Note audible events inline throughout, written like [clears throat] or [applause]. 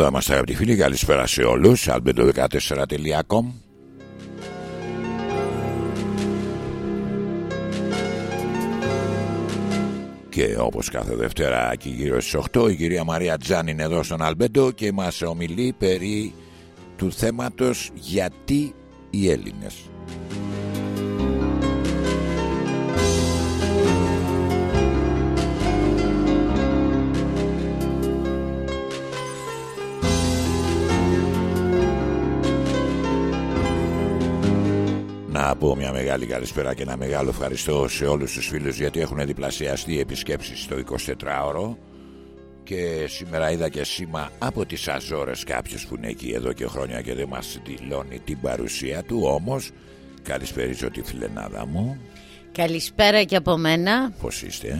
Εδώ είμαστε αγαπητοί φίλοι, καλησπέρα σε όλους albedo14.com Και όπως κάθε Δευτέρα και γύρω στις 8 η κυρία Μαρία Τζάν είναι εδώ στον Αλμπέντο και μας ομιλεί περί του θέματος γιατί οι Έλληνες πω μια μεγάλη καλησπέρα και ένα μεγάλο ευχαριστώ σε όλους τους φίλους γιατί έχουν διπλασιαστεί επισκέψεις στο 24ωρο και σήμερα είδα και σήμα από τις Αζόρες κάποιος που είναι εκεί εδώ και χρόνια και δεν μας δηλώνει την παρουσία του. Όμως καλησπέριζω τη φιλενάδα μου. Καλησπέρα και από μένα. Πώς είστε;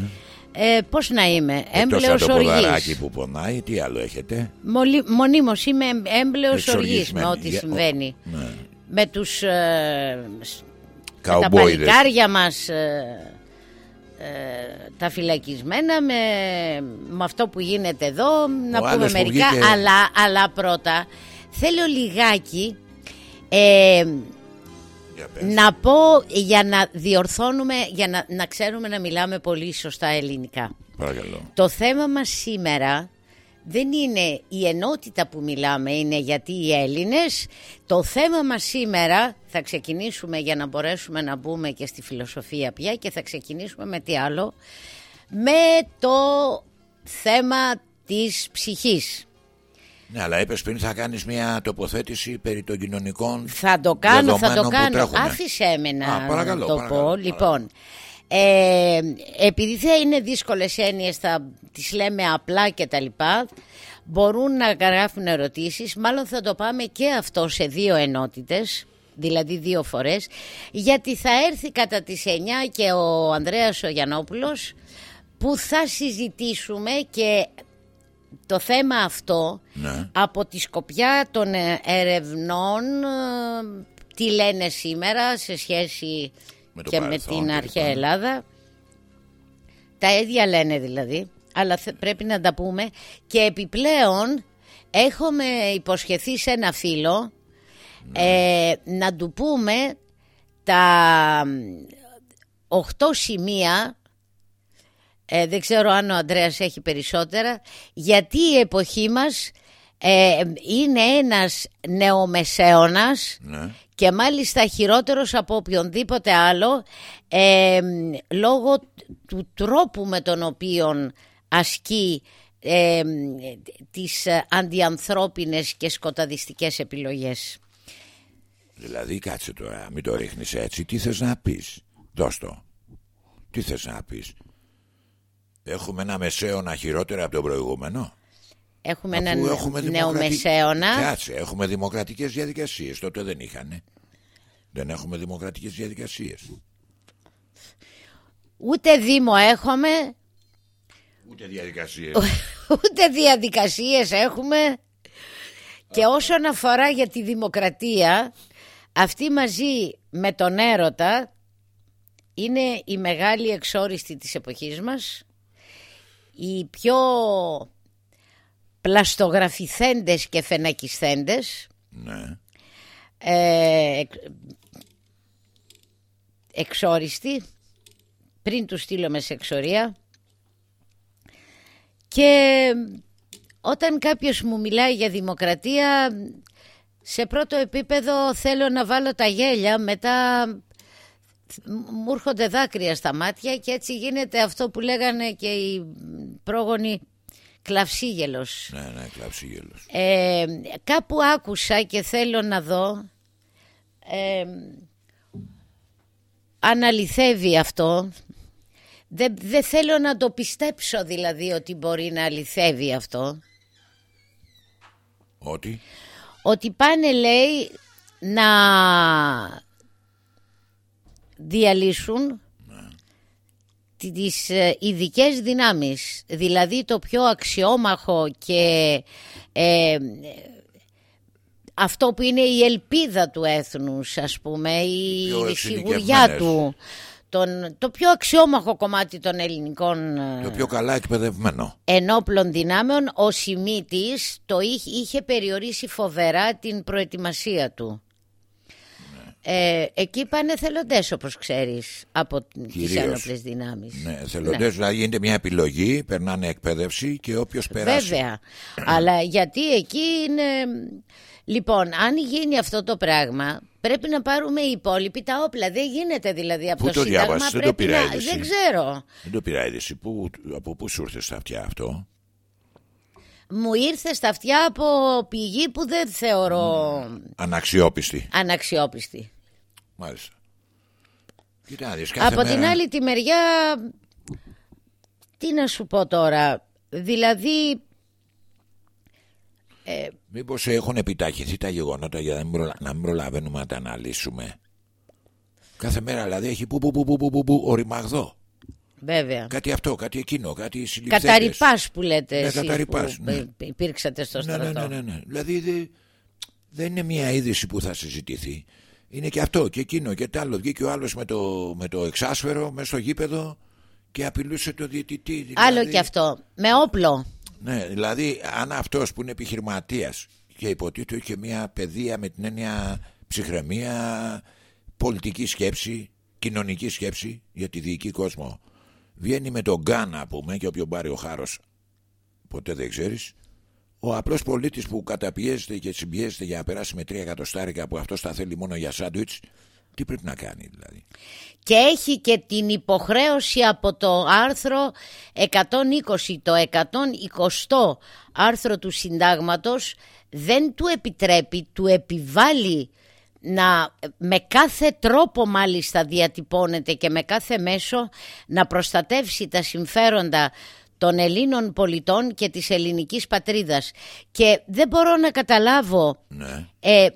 Ε, Πώς να είμαι, έμπλεος οργής. το ποδαράκι που πονάει, τι άλλο έχετε; Μολυ, Μονίμως είμαι έμπλεος οργής με ό,τι Για- συμβαίνει. Ναι. Με τους ε, σ- με τα Καουμπόιδες. παλικάρια μας ε, ε, τα φυλακισμένα με, με αυτό που γίνεται εδώ να Ο πούμε άλλος που μερικά βγήκε- αλλά, αλλά πρώτα θέλω λιγάκι ε, Για πες. να πω για να διορθώνουμε για να, να ξέρουμε να μιλάμε πολύ σωστά ελληνικά Παρακαλώ το θέμα μας σήμερα δεν είναι η ενότητα που μιλάμε, είναι γιατί οι Έλληνες. Το θέμα μας σήμερα θα ξεκινήσουμε για να μπορέσουμε να μπούμε και στη φιλοσοφία πια και θα ξεκινήσουμε με τι άλλο, με το θέμα της ψυχής. Ναι, αλλά είπες πριν θα κάνεις μια τοποθέτηση περί των κοινωνικών Θα το κάνω, θα το δεδομένων που κάνω. τρέχουνε. Άφησέ με να Α, παρακαλώ, το παρακαλώ, πω. παρακαλώ. Λοιπόν, ε, επειδή θα είναι δύσκολες έννοιες, θα τις λέμε απλά και τα λοιπά, μπορούν να γράφουν ερωτήσεις. Μάλλον θα το πάμε και αυτό σε δύο ενότητες, δηλαδή δύο φορές, γιατί θα έρθει κατά τις 9 και ο Ανδρέας ο Γιαννόπουλος, που θα συζητήσουμε και το θέμα αυτό Ναι. από τη σκοπιά των ε, ερευνών ε, τι λένε σήμερα σε σχέση Με το και με παρελθόν την και αρχαία λοιπά. Ελλάδα. Τα ίδια λένε δηλαδή, αλλά θε- πρέπει να τα πούμε. Και επιπλέον έχουμε υποσχεθεί σε ένα φίλο ε, να του πούμε τα οχτώ σημεία ε, δεν ξέρω αν ο Ανδρέας έχει περισσότερα γιατί η εποχή μας ε, είναι ένας νεομεσαίωνας Ναι. Και μάλιστα χειρότερος από οποιονδήποτε άλλο ε, λόγω του τρόπου με τον οποίο ασκεί ε, τις ε, αντιανθρώπινες και σκοταδιστικές επιλογές. Δηλαδή κάτσε τώρα, μην το ρίχνεις έτσι. Τι θες να πεις; Δώσ' το. Τι θες να πεις; Έχουμε ένα μεσαίωνα χειρότερα από τον προηγούμενο. Έχουμε Αφού έναν έχουμε δημοκρατι- νεομεσαίωνα. Κάτσε, έχουμε δημοκρατικές διαδικασίες. Τότε δεν είχανε. Δεν έχουμε δημοκρατικές διαδικασίες. Ούτε Δήμο έχουμε, Ούτε διαδικασίες. ούτε διαδικασίες έχουμε. Και όσον αφορά για τη δημοκρατία, αυτή μαζί με τον έρωτα είναι η μεγάλη εξόριστη της εποχής μας. Οι πιο πλαστογραφηθέντες και φενακισθέντες ναι. ε, εξ- εξόριστοι. Πριν τους στείλουμε σε εξορία. Και όταν κάποιος μου μιλάει για δημοκρατία σε πρώτο επίπεδο θέλω να βάλω τα γέλια μετά μου έρχονται δάκρυα στα μάτια και έτσι γίνεται αυτό που λέγανε και οι πρόγονη Κλαυσίγελος. Ναι, ναι, Κλαυσίγελος. Ε, κάπου άκουσα και θέλω να δω ε, αν αληθεύει αυτό. Δεν, δεν θέλω να το πιστέψω δηλαδή ότι μπορεί να αληθεύει αυτό. Ότι; Ότι πάνε λέει να διαλύσουν τις ε, ειδικές δυνάμεις δηλαδή το πιο αξιόμαχο και ε, αυτό που είναι η ελπίδα του έθνους ας πούμε η, σιγουριά του τον, το πιο αξιόμαχο κομμάτι των ελληνικών ε, το πιο καλά εκπαιδευμένο. ενόπλων δυνάμεων ο Σιμίτης το είχε, είχε περιορίσει φοβερά την προετοιμασία του ε, εκεί πάνε θελοντές, όπως ξέρεις, από τις ένοπλες δυνάμεις. Ναι, θελοντές, ναι. δηλαδή γίνεται μια επιλογή, περνάνε εκπαίδευση και όποιος περάσει. Βέβαια. [clears throat] Αλλά γιατί εκεί είναι. Λοιπόν, αν γίνει αυτό το πράγμα, πρέπει να πάρουμε οι υπόλοιποι τα όπλα. Δεν γίνεται δηλαδή από πού το, το Σύνταγμα. Δεν το πήρα να... Δεν ξέρω. Δεν το πήρα είδηση. Πού, από πού σου ήρθε στα αυτιά αυτό; Μου ήρθε στα αυτιά από πηγή που δεν θεωρώ... Αναξιόπιστη. Αναξιόπιστη. Μάλιστα. Από την άλλη τη μεριά, τι να σου πω τώρα, δηλαδή... Ε, Μήπως έχουν επιταχυνθεί τα γεγονότα για να μην, προλα... να μην προλαβαίνουμε να τα αναλύσουμε; Κάθε μέρα δηλαδή έχει που που που που που, που, που οριμαγδό. Βέβαια. Κάτι αυτό, κάτι εκείνο, κάτι συλληφθέντες. Καταρρυπάς που λέτε ναι, εσείς καταρρυπάς, που ναι. υπήρξατε στο στρατό. Ναι, ναι, ναι, ναι. Δηλαδή δεν είναι μια είδηση που θα συζητηθεί. Είναι και αυτό και εκείνο και τ' άλλο. Βγήκε ο άλλος με το, με το εξάσφαιρο μέσα στο γήπεδο και απειλούσε το διαιτητή. Δηλαδή... Άλλο και αυτό. Με όπλο. Ναι, δηλαδή αν αυτός που είναι επιχειρηματίας και υποτίθεται είχε μια παιδεία με την έννοια ψυχραιμία, πολιτική σκέψη, κοινωνική σκέψη για τη διοική κόσμο. Βγαίνει με τον γκάν, να πούμε, και όποιον πάρει ο χάρος, ποτέ δεν ξέρεις, ο απλός πολίτης που καταπιέζεται και συμπιέζεται για να περάσει με τρία εκατοστάρικα που αυτός τα θέλει μόνο για σάντουιτς, τι πρέπει να κάνει δηλαδή. Και έχει και την υποχρέωση από το άρθρο 120, το 120 άρθρο του συντάγματος δεν του επιτρέπει, του επιβάλλει να με κάθε τρόπο μάλιστα διατυπώνεται και με κάθε μέσο να προστατεύσει τα συμφέροντα των Ελλήνων πολιτών και της ελληνικής πατρίδας. Και δεν μπορώ να καταλάβω ναι. ε,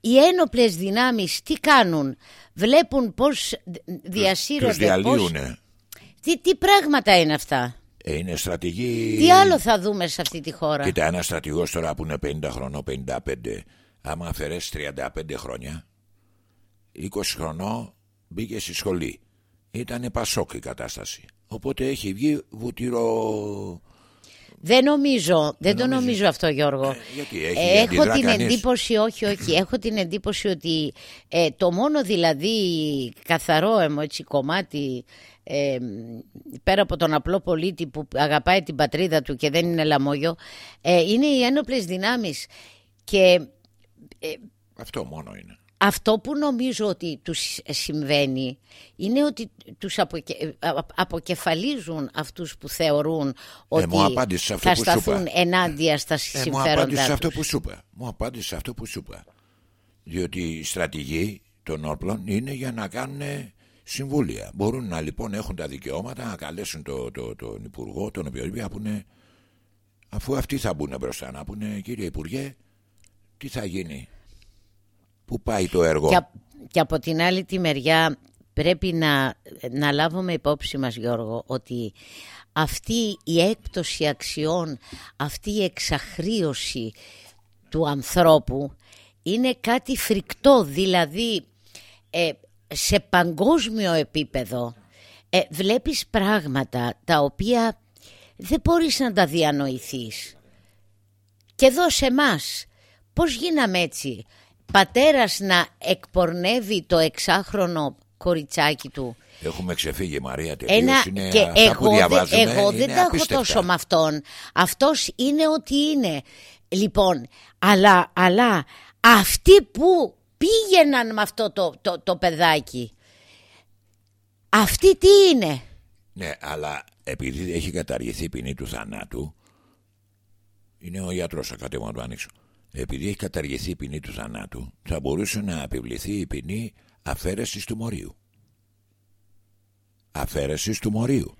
οι ένοπλες δυνάμεις τι κάνουν. Βλέπουν πώς διασύρονται. Τους Τι, τι πράγματα είναι αυτά; Ε, είναι στρατηγοί... Τι άλλο θα δούμε σε αυτή τη χώρα; Κοίτα ένας στρατηγός τώρα που είναι 50 χρονών, 55 άμα αφαιρέσεις 35 χρόνια 20 χρονών μπήκε στη σχολή. Ήταν πασόκ η κατάσταση. Οπότε έχει βγει βουτυρό. Δεν νομίζω, δεν, το νομίζω αυτό Γιώργο. Ε, γιατί έχει έχω την εντύπωση, όχι, όχι, [laughs] έχω την εντύπωση ότι ε, το μόνο δηλαδή καθαρό έτσι, κομμάτι ε, πέρα από τον απλό πολίτη που αγαπάει την πατρίδα του και δεν είναι λαμόγιο ε, είναι οι ένοπλες δυνάμεις και αυτό μόνο είναι αυτό που νομίζω ότι τους συμβαίνει είναι ότι τους αποκε... αποκεφαλίζουν αυτούς που θεωρούν ε, ότι ε, θα σταθούν ενάντια στα ε, συμφέροντά μου απάντησε σε αυτό που σου είπα. Μου απάντησε σε αυτό που σου είπα. Διότι η στρατηγοί των όπλων είναι για να κάνουν συμβούλια. Μπορούν να λοιπόν έχουν τα δικαιώματα να καλέσουν το, το, τον Υπουργό, τον οποιοδήποτε, να πούνε αφού αυτοί θα μπουν μπροστά να πούνε κύριε Υπουργέ τι θα γίνει; Πού πάει το έργο; Και, και από την άλλη τη μεριά πρέπει να, να λάβουμε υπόψη μας Γιώργο ότι αυτή η έκπτωση αξιών, αυτή η εξαχρίωση του ανθρώπου είναι κάτι φρικτό δηλαδή ε, σε παγκόσμιο επίπεδο ε, βλέπεις πράγματα τα οποία δεν μπορείς να τα διανοηθείς και εδώ σε εμάς πώς γίναμε έτσι; Πατέρας να εκπορνεύει το εξάχρονο κοριτσάκι του. Έχουμε ξεφύγει Μαρία τελείως Ένα, είναι και αυτά εγώ, που διαβάζουμε εγώ δεν τα έχω τόσο με αυτόν. Αυτός είναι ό,τι είναι. Λοιπόν, αλλά, αλλά αυτοί που πήγαιναν με αυτό το, το, το παιδάκι, αυτοί τι είναι; Ναι, αλλά επειδή έχει καταργηθεί η ποινή του θανάτου, είναι ο γιατρός, θα κατέβω να το ανοίξω. Επειδή έχει καταργηθεί η ποινή του θανάτου, θα μπορούσε να επιβληθεί η ποινή αφαίρεσης του μορίου. Αφαίρεσης του μορίου.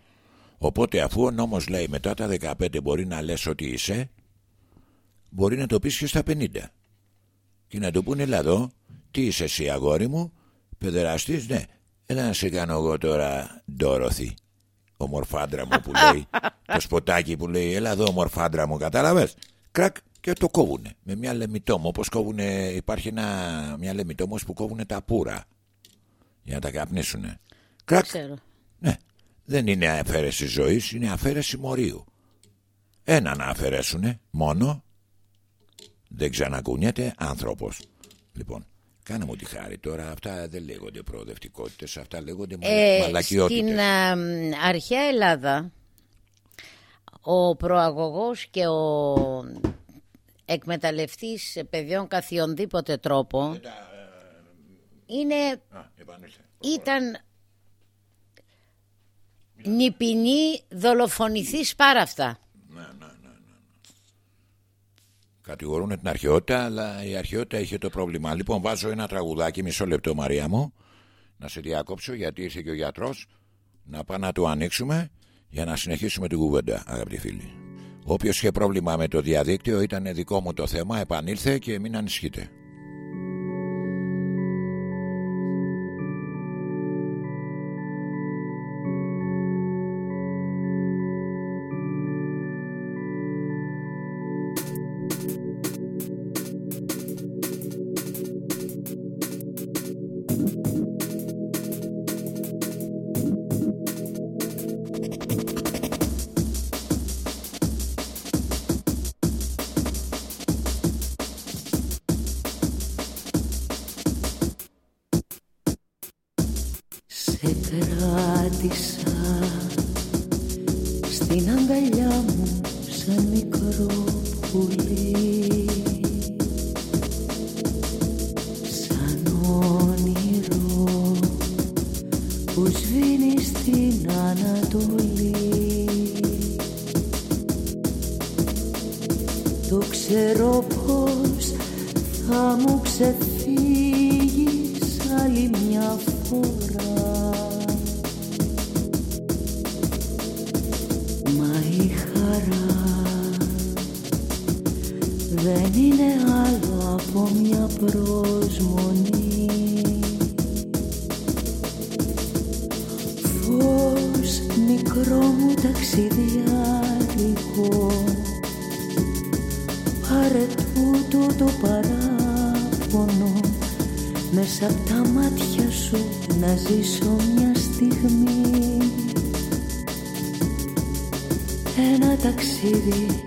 Οπότε αφού ο νόμος λέει μετά τα 15 μπορεί να λες ότι είσαι, μπορεί να το πεις και στα 50. Και να το πούνε εδώ, τι είσαι εσύ αγόρι μου, παιδεραστής, ναι. Έλα να σε κάνω εγώ τώρα ντόροθι. Ο μορφάντρα μου που λέει, το σποτάκι που λέει, έλα εδώ μορφάντρα μου, κατάλαβες. Κρακ και το κόβουνε με μια λεμιτόμο, όπως κόβουνε, υπάρχει ένα, μια λεμιτόμος που κόβουνε τα πουρα για να τα καπνίσουνε. Κρακ. Ναι, δεν είναι αφαίρεση ζωής, είναι αφαίρεση μορίου. Ένα να αφαιρέσουνε μόνο, δεν ξανακουνιέται άνθρωπος. Λοιπόν, κάνε μου τη χάρη τώρα, αυτά δεν λέγονται προοδευτικότητες, αυτά λέγονται ε, μαλακιότητες. Στην αρχαία Ελλάδα, ο προαγωγός και ο εκμεταλλευτής παιδιών καθιονδήποτε τρόπο ε, είναι, ήταν νηπινή δολοφονηθής πάρα αυτά. Ναι, ναι, ναι, ναι. Κατηγορούν την αρχαιότητα, αλλά η αρχαιότητα είχε το πρόβλημα. Λοιπόν, βάζω ένα τραγουδάκι, μισό λεπτό Μαρία μου, να σε διακόψω γιατί ήρθε και ο γιατρός, να πάμε να το ανοίξουμε για να συνεχίσουμε την κουβέντα, αγαπητοί φίλοι. Όποιος είχε πρόβλημα με το διαδίκτυο ήταν δικό μου το θέμα, επανήλθε και μην ανησυχείτε. δρόμου ταξιδιάτικο. Πάρε τούτο το παράπονο Μέσα από τα μάτια σου να ζήσω μια στιγμή. Ένα ταξίδι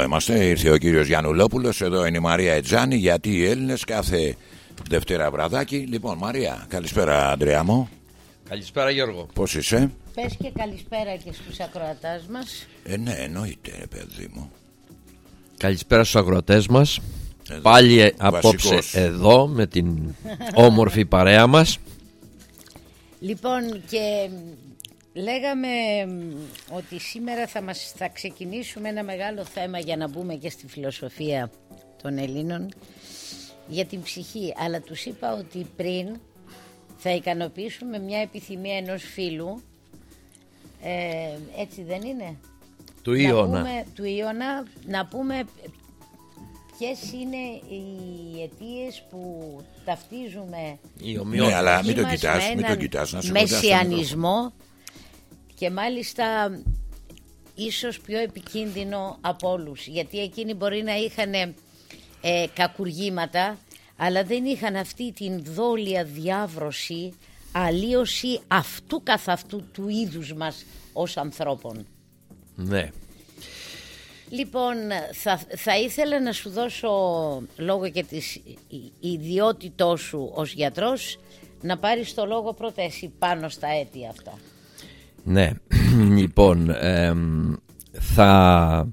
εδώ είμαστε. Ήρθε ο κύριος Γιαννουλόπουλος. Εδώ είναι η Μαρία Ετζάνη. Γιατί οι Έλληνες κάθε Δευτέρα βραδάκι. Λοιπόν, Μαρία, καλησπέρα, Αντρέα μου. Καλησπέρα Γιώργο. Πώς είσαι, Πες και καλησπέρα και στους ακροατάς μας. Ε, ναι, εννοείται, ρε παιδί μου. Καλησπέρα στους αγροτές μας. Εδώ. Πάλι ε, Βασικός. απόψε εδώ με την [laughs] όμορφη παρέα μας. Λοιπόν και λέγαμε μ, ότι σήμερα θα, μας, θα ξεκινήσουμε ένα μεγάλο θέμα για να μπούμε και στη φιλοσοφία των Ελλήνων για την ψυχή. Αλλά τους είπα ότι πριν θα ικανοποιήσουμε μια επιθυμία ενός φίλου ε, έτσι δεν είναι; Του να Ιώνα. πούμε, του Ιώνα να πούμε ποιες είναι οι αιτίες που ταυτίζουμε Η Ναι, ομοιότητα. αλλά μην το μας κοιτάς, με μην το έναν κοιτάς. Να σε κοντά στο μεσιανισμό και μάλιστα ίσως πιο επικίνδυνο από όλους γιατί εκείνοι μπορεί να είχαν ε, κακουργήματα αλλά δεν είχαν αυτή την δόλια διάβρωση αλλίωση αυτού καθ' αυτού του είδους μας ως ανθρώπων. Ναι. Λοιπόν, θα, θα ήθελα να σου δώσω λόγω και της ιδιότητός σου ως γιατρός να πάρεις το λόγο πρώτα εσύ πάνω στα αίτια αυτά. Ναι. [clears throat] λοιπόν, εμ, θα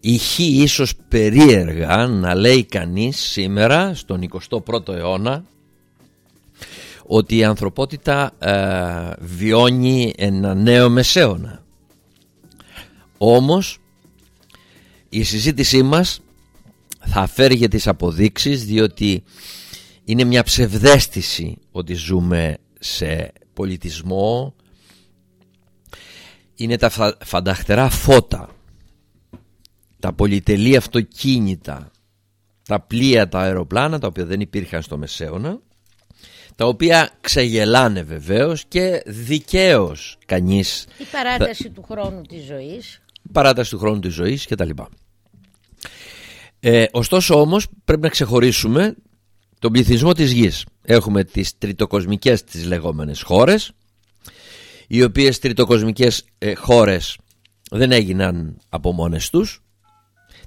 ηχεί ίσως περίεργα να λέει κανείς σήμερα στον 21ο αιώνα ότι η ανθρωπότητα ε, βιώνει ένα νέο μεσαίωνα. Όμως η συζήτησή μας θα φέρει για τις αποδείξεις διότι είναι μια ψευδέστηση ότι ζούμε σε πολιτισμό είναι τα φα- φανταχτερά φώτα τα πολυτελή αυτοκίνητα τα πλοία, τα αεροπλάνα τα οποία δεν υπήρχαν στο Μεσαίωνα τα οποία ξεγελάνε βεβαίως και δικαίως κανείς Η παράταση του χρόνου της ζωής. παράταση του χρόνου της ζωής κτλ. Ε, ωστόσο όμως πρέπει να ξεχωρίσουμε τον πληθυσμό της γης. Έχουμε τις τριτοκοσμικές τις λεγόμενες χώρες οι οποίες τριτοκοσμικές ε, χώρες δεν έγιναν από μόνες τους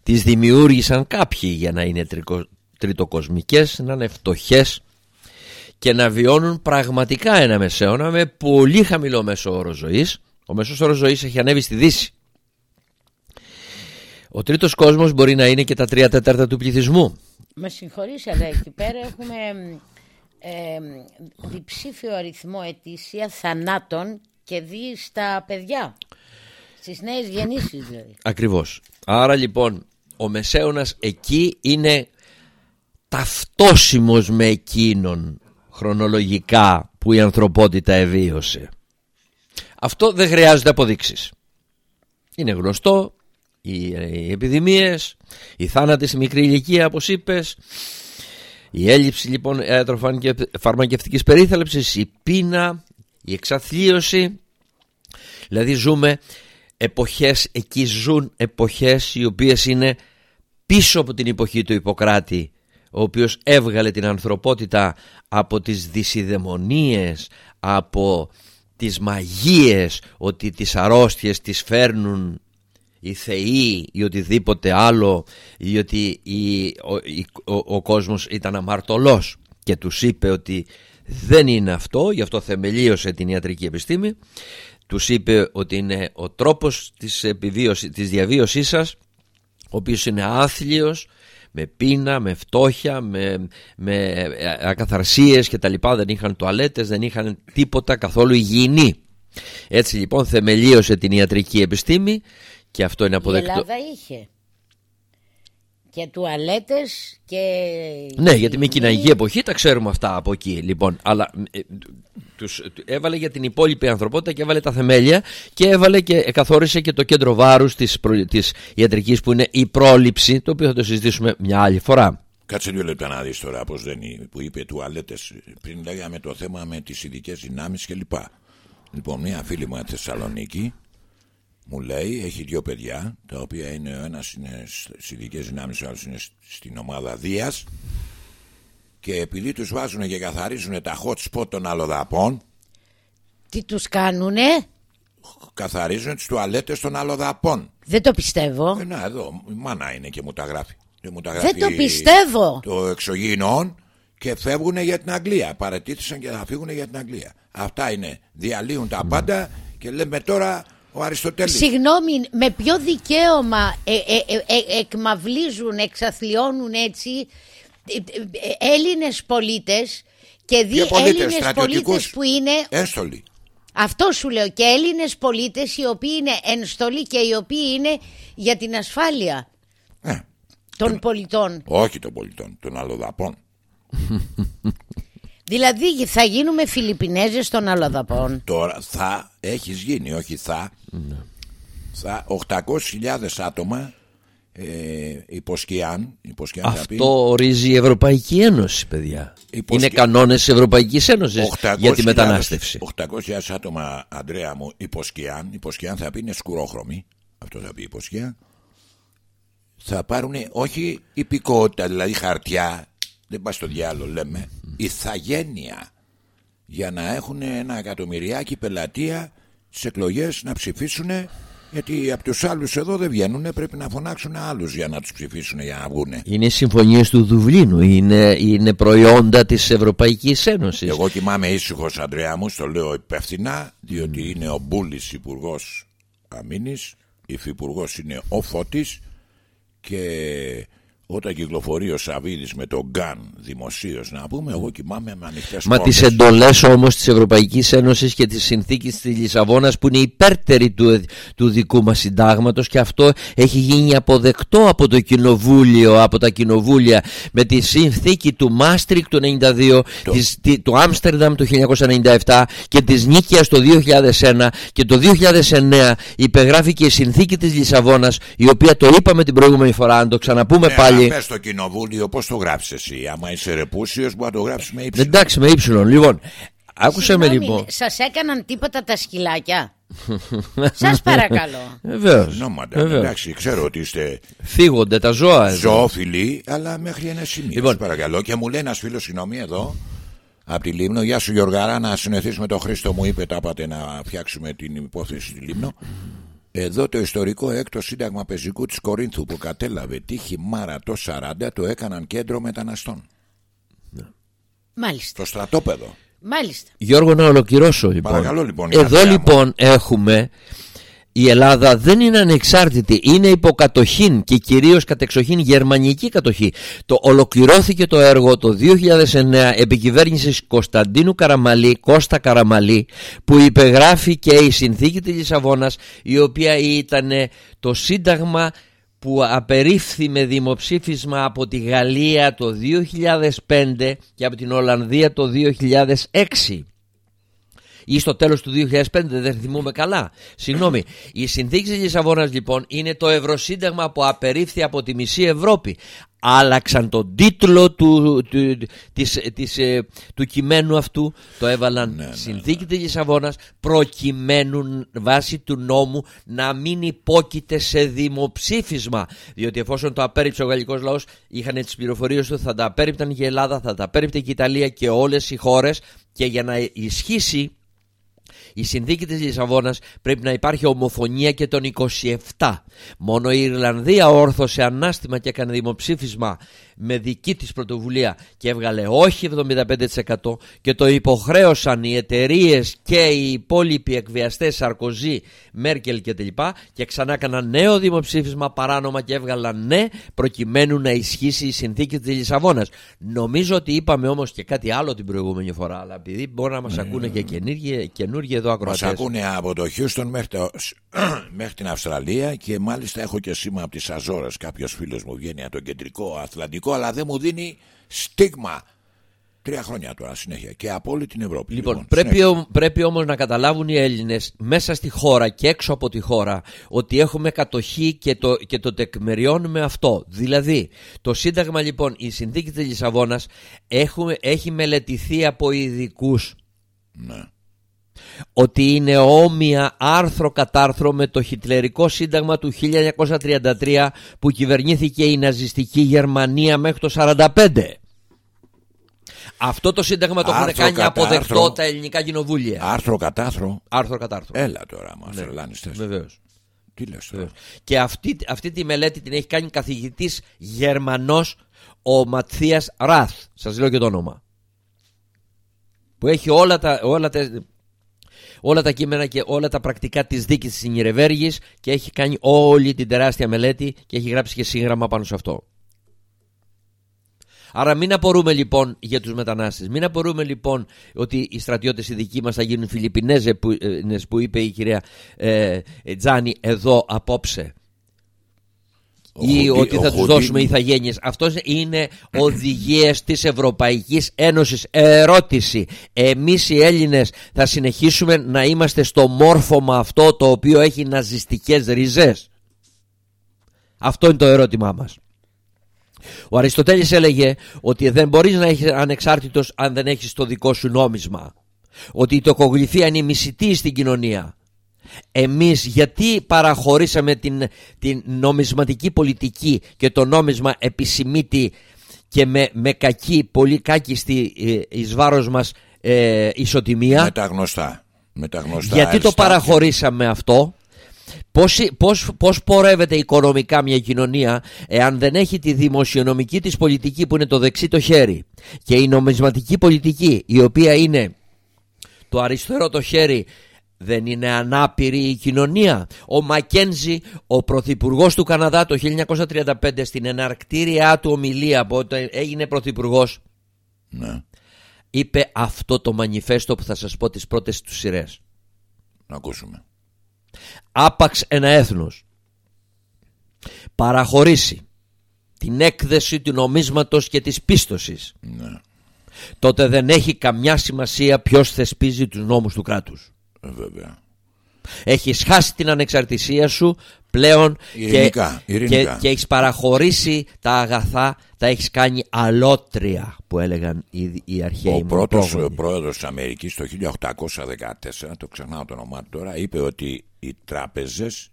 τις δημιούργησαν κάποιοι για να είναι τρικο, τριτοκοσμικές να είναι φτωχές και να βιώνουν πραγματικά ένα μεσαίωνα με πολύ χαμηλό μέσο όρο ζωής. Ο μέσος όρος ζωής έχει ανέβει στη Δύση. Ο τρίτος κόσμος μπορεί να είναι και τα τρία τέταρτα του πληθυσμού. Με συγχωρείς αλλά εκεί πέρα έχουμε ε, διψήφιο αριθμό ετήσια θανάτων και δει στα παιδιά. Στις νέες γεννήσεις δηλαδή. Ακριβώς. Άρα λοιπόν ο Μεσαίωνας εκεί είναι ταυτόσιμος με εκείνον χρονολογικά που η ανθρωπότητα εβίωσε. Αυτό δεν χρειάζεται αποδείξεις. Είναι γνωστό, οι, οι επιδημίες, οι θάνατοι στη μικρή ηλικία όπως είπες, η έλλειψη λοιπόν ιατροφαν και φαρμακευτικής περίθαλψης, η πείνα, η εξαθλίωση. Δηλαδή ζούμε εποχές, εκεί ζουν εποχές οι οποίες είναι πίσω από την εποχή του Ιπποκράτη ο οποίος έβγαλε την ανθρωπότητα από τις δυσιδαιμονίες, από τις μαγείες ότι τις αρρώστιες τις φέρνουν οι θεοί ή οτιδήποτε άλλο ή ότι η, ο, η- ο- ο κόσμος ήταν αμαρτωλός και τους είπε ότι δεν είναι αυτό, γι' αυτό θεμελίωσε την ιατρική επιστήμη τους είπε ότι είναι ο τρόπος της, επιβίωσης, της διαβίωσής σας ο οποίος είναι άθλιος με πείνα, με φτώχεια, με, με ακαθαρσίες και τα λοιπά δεν είχαν τουαλέτες, δεν είχαν τίποτα καθόλου υγιεινή. Έτσι λοιπόν θεμελίωσε την ιατρική επιστήμη και αυτό είναι αποδεκτό. Η Ελλάδα είχε και τουαλέτες και... Ναι, γιατί με κοιναγική εποχή τα ξέρουμε αυτά από εκεί. Λοιπόν, αλλά ε, τους, έβαλε για την υπόλοιπη ανθρωπότητα και έβαλε τα θεμέλια και έβαλε και καθόρισε και το κέντρο βάρους της, της ιατρικής που είναι η πρόληψη, το οποίο θα το συζητήσουμε μια άλλη φορά. Κάτσε δύο λεπτά να δεις τώρα πώς δεν είναι, που είπε τουαλέτες πριν λέγαμε το θέμα με τις ειδικές δυνάμεις κλπ. Λοιπόν, μια φίλη μου από Θεσσαλονίκη μου λέει, έχει δύο παιδιά, τα οποία είναι ο ένας είναι στις ειδικές δυνάμεις, ο άλλος είναι στην ομάδα Δίας. Και επειδή τους βάζουν και καθαρίζουν τα hot spot των αλλοδαπών Τι τους κάνουνε; Καθαρίζουν τις τουαλέτες των αλλοδαπών. Δεν το πιστεύω. Ε, Να εδώ, η μάνα είναι και μου τα γράφει. Μου τα Δεν το πιστεύω. Το εξωγήινων και φεύγουν για την Αγγλία. Παρετήθησαν και θα φύγουν για την Αγγλία. Αυτά είναι, διαλύουν τα πάντα και λέμε τώρα ο Αριστοτέλης. Συγγνώμη, με ποιο δικαίωμα ε, ε, ε, εκμαυλίζουν, εξαθλιώνουν έτσι Έλληνες πολίτες και δύο Έλληνες πολίτες που είναι... Ένστολοι. Αυτό σου λέω και Έλληνες πολίτες οι οποίοι είναι ένστολοι και οι οποίοι είναι για την ασφάλεια των πολιτών. Όχι των πολιτών, των αλλοδαπών. [laughs] Δηλαδή θα γίνουμε Φιλιππινέζες των αλλοδαπών. Τώρα θα έχεις γίνει, όχι θα. Ναι. Θα 800.000 άτομα ε, υποσκιάν, υποσκιάν Αυτό ορίζει η Ευρωπαϊκή Ένωση, παιδιά. Είναι κανόνες της Ευρωπαϊκής Ένωσης για τη μετανάστευση. 800.000 άτομα, Αντρέα μου, υποσκιάν. Υποσκιάν θα πει είναι σκουρόχρωμη. Αυτό θα πει υποσκιάν. Θα πάρουν όχι υπηκότητα, δηλαδή χαρτιά. Δεν πάει στο διάλογο, λέμε. Ηθαγένεια για να έχουν ένα εκατομμυριάκι πελατεία στις εκλογές να ψηφίσουν γιατί από τους άλλους εδώ δεν βγαίνουν πρέπει να φωνάξουν άλλους για να τους ψηφίσουν για να βγουν Είναι οι συμφωνίες του Δουβλίνου είναι, είναι προϊόντα της Ευρωπαϊκής Ένωσης. Εγώ κοιμάμαι ήσυχος Αντρέα μου στο λέω υπεύθυνα διότι είναι ο Μπούλης υπουργός Αμήνης υφυπουργός είναι ο Φώτης και όταν κυκλοφορεί ο Σαββίδης με τον Γκάν δημοσίως να πούμε, εγώ κοιμάμαι με ανοιχτές Μα τις εντολές όμως της Ευρωπαϊκής Ένωσης και της συνθήκης της Λισαβόνας που είναι υπέρτερη του, του δικού μας συντάγματος και αυτό έχει γίνει αποδεκτό από το κοινοβούλιο, από τα κοινοβούλια με τη συνθήκη του Μάστρικ του 1992, το... της, του Άμστερνταμ το 1997 και της Νίκαιας το 2001 και το 2009 υπεγράφηκε η συνθήκη της Λισαβόνας η οποία το είπαμε την προηγούμενη φορά, αν το ξαναπούμε ναι, πάλι πάλι. Πες στο κοινοβούλιο, πώς το γράψεις εσύ. Άμα είσαι ρεπούσιος, μπορεί να το γράψει με ύψιλον. Εντάξει, με ύψιλον. Λοιπόν, άκουσε με λοιπόν. Σας έκαναν τίποτα τα σκυλάκια; [laughs] Σας παρακαλώ. Βεβαίως. Εντάξει, ξέρω ότι είστε. Φύγονται τα ζώα εδώ. Ζωόφιλοι, αλλά μέχρι ένα σημείο. Λοιπόν. παρακαλώ. Και μου λέει ένας φίλος, συγγνώμη εδώ, από τη Λίμνο. Γεια σου Γιωργάρα, να συνεχίσουμε το Χρήστο μου είπε τα να φτιάξουμε την υπόθεση στη Λίμνο. Εδώ το ιστορικό έκτος σύνταγμα πεζικού της Κορίνθου που κατέλαβε τη χυμάρα το 40 το έκαναν κέντρο μεταναστών. Ναι. Μάλιστα. Στο στρατόπεδο. Μάλιστα. Γιώργο να ολοκληρώσω λοιπόν. Παρακαλώ λοιπόν. Εδώ λοιπόν έχουμε η Ελλάδα δεν είναι ανεξάρτητη, είναι υποκατοχήν και κυρίως κατεξοχήν γερμανική κατοχή. Το ολοκληρώθηκε το έργο το 2009 επί κυβέρνησης Κωνσταντίνου Καραμαλή, Κώστα Καραμαλή, που υπεγράφει και η συνθήκη της Λισαβόνας, η οποία ήταν το σύνταγμα που απερίφθη με δημοψήφισμα από τη Γαλλία το 2005 και από την Ολλανδία το 2006 ή στο τέλος του 2005 δεν θυμούμε καλά. Συγγνώμη. Η συνθήκη της Λισαβόνας λοιπόν είναι το ευρωσύνταγμα που απερίφθη από τη μισή Ευρώπη. Άλλαξαν τον τίτλο του, του, της, της, ε, του κειμένου αυτού. Το έβαλαν ναι, ναι, συνθήκη ναι. της Λισαβόνας προκειμένου βάσει του νόμου να μην υπόκειται σε δημοψήφισμα. Διότι εφόσον το απέρριψε ο γαλλικός λαός είχαν τις πληροφορίες του θα τα απέρριπταν και η Ελλάδα θα τα απέρριπτε και η Ιταλία και όλες οι χώρες. Και για να ισχύσει Η συνθήκη της Λισαβόνας πρέπει να υπάρχει ομοφωνία και των 27. Μόνο η Ιρλανδία όρθωσε ανάστημα και έκανε δημοψήφισμα με δική της πρωτοβουλία και έβγαλε όχι 75% και το υποχρέωσαν οι εταιρείες και οι υπόλοιποι εκβιαστές Σαρκοζή, Μέρκελ και τελειπά και ξανά έκαναν νέο δημοψήφισμα παράνομα και έβγαλαν ναι προκειμένου να ισχύσει η συνθήκη της Λισαβόνας. Νομίζω ότι είπαμε όμως και κάτι άλλο την προηγούμενη φορά αλλά επειδή μπορεί να μας Ναι, ακούνε και καινούργιοι, καινούργιοι εδώ Μας ακροατές. ακούνε από το Χιούστον μέχρι, το- [clears throat] μέχρι την Αυστραλία και μάλιστα έχω και σήμα από τις Αζόρες. Κάποιος φίλος μου βγαίνει από το κεντρικό Ατλαντικό αλλά δεν μου δίνει στίγμα. Τρία χρόνια τώρα συνέχεια και από όλη την Ευρώπη. Λοιπόν, πρέπει, ο- πρέπει όμως να καταλάβουν οι Έλληνες μέσα στη χώρα και έξω από τη χώρα ότι έχουμε κατοχή και το, και το τεκμεριώνουμε αυτό. Δηλαδή, το Σύνταγμα λοιπόν, η συνθήκη της Λισαβόνας έχουμε, έχει μελετηθεί από ειδικούς Ναι. Ότι είναι όμοια άρθρο κατά άρθρο με το χιτλερικό σύνταγμα του 1933 που κυβερνήθηκε η ναζιστική Γερμανία μέχρι το 1945. Αυτό το σύνταγμα το έχουν Άρθρο κάνει κατά αποδεκτό άρθρο. τα ελληνικά κοινοβούλια. Άρθρο κατάθρο. Άρθρο κατά άρθρο. Έλα τώρα, μα ναι. Βεβαίως. Τι λες τώρα; Και αυτή, αυτή τη μελέτη την έχει κάνει καθηγητής Γερμανός ο Ματθίας Ραθ. Σας λέω και το όνομα. Που έχει όλα τα, όλα τα, όλα τα κείμενα και όλα τα πρακτικά της δίκης της Νιρεβέργης και έχει κάνει όλη την τεράστια μελέτη και έχει γράψει και σύγγραμμα πάνω σε αυτό. Άρα μην απορούμε λοιπόν για τους μετανάστες Μην απορούμε λοιπόν ότι οι στρατιώτες οι δικοί μας θα γίνουν Φιλιππινέζες που, ε, νες που είπε η κυρία ε, ε, Τζάνι εδώ απόψε Ο ή Χουντί- ότι ο θα τους Χουντί- δώσουμε ηθαγένειες Αυτός είναι οδηγίες της Ευρωπαϊκής Ένωσης Ερώτηση Εμείς οι Έλληνες θα συνεχίσουμε να είμαστε στο μόρφωμα αυτό το οποίο έχει ναζιστικές ριζές Αυτό είναι το ερώτημά μας ο Αριστοτέλης έλεγε ότι δεν μπορείς να έχεις ανεξάρτητος αν δεν έχεις το δικό σου νόμισμα. Ότι η τοκογλυφία είναι μισητή στην κοινωνία. Εμείς γιατί παραχωρήσαμε την, την νομισματική πολιτική και το νόμισμα επισημίτη και με, με κακή, πολύ κάκιστη ε, εις βάρος μας ε, ισοτιμία; Με τα γνωστά. Με τα γνωστά Γιατί το αριστάκια. παραχωρήσαμε αυτό; Πώς, πώς, πώς πορεύεται οικονομικά μια κοινωνία εάν δεν έχει τη δημοσιονομική της πολιτική που είναι το δεξί το χέρι και η νομισματική πολιτική η οποία είναι το αριστερό το χέρι δεν είναι ανάπηρη η κοινωνία. Ο Μακένζι, ο πρωθυπουργός του Καναδά το 1935 στην εναρκτήριά του ομιλία από όταν έγινε πρωθυπουργός Ναι. είπε αυτό το μανιφέστο που θα σας πω τις πρώτες τους σειρές. Να ακούσουμε. άπαξ ένα έθνος παραχωρήσει την έκδεση του νομίσματος και της πίστοσης Ναι. τότε δεν έχει καμιά σημασία ποιος θεσπίζει τους νόμους του κράτους Ε, Βέβαια. έχεις χάσει την ανεξαρτησία σου πλέον Ειρηνικά, και, ειρηνικά. και, και έχεις παραχωρήσει τα αγαθά τα έχεις κάνει αλότρια που έλεγαν οι, οι αρχαίοι Ο μου πρώτος πρόγονοι. πρόεδρος της Αμερικής το 1814, το ξεχνάω το όνομά του τώρα, είπε ότι οι τράπεζες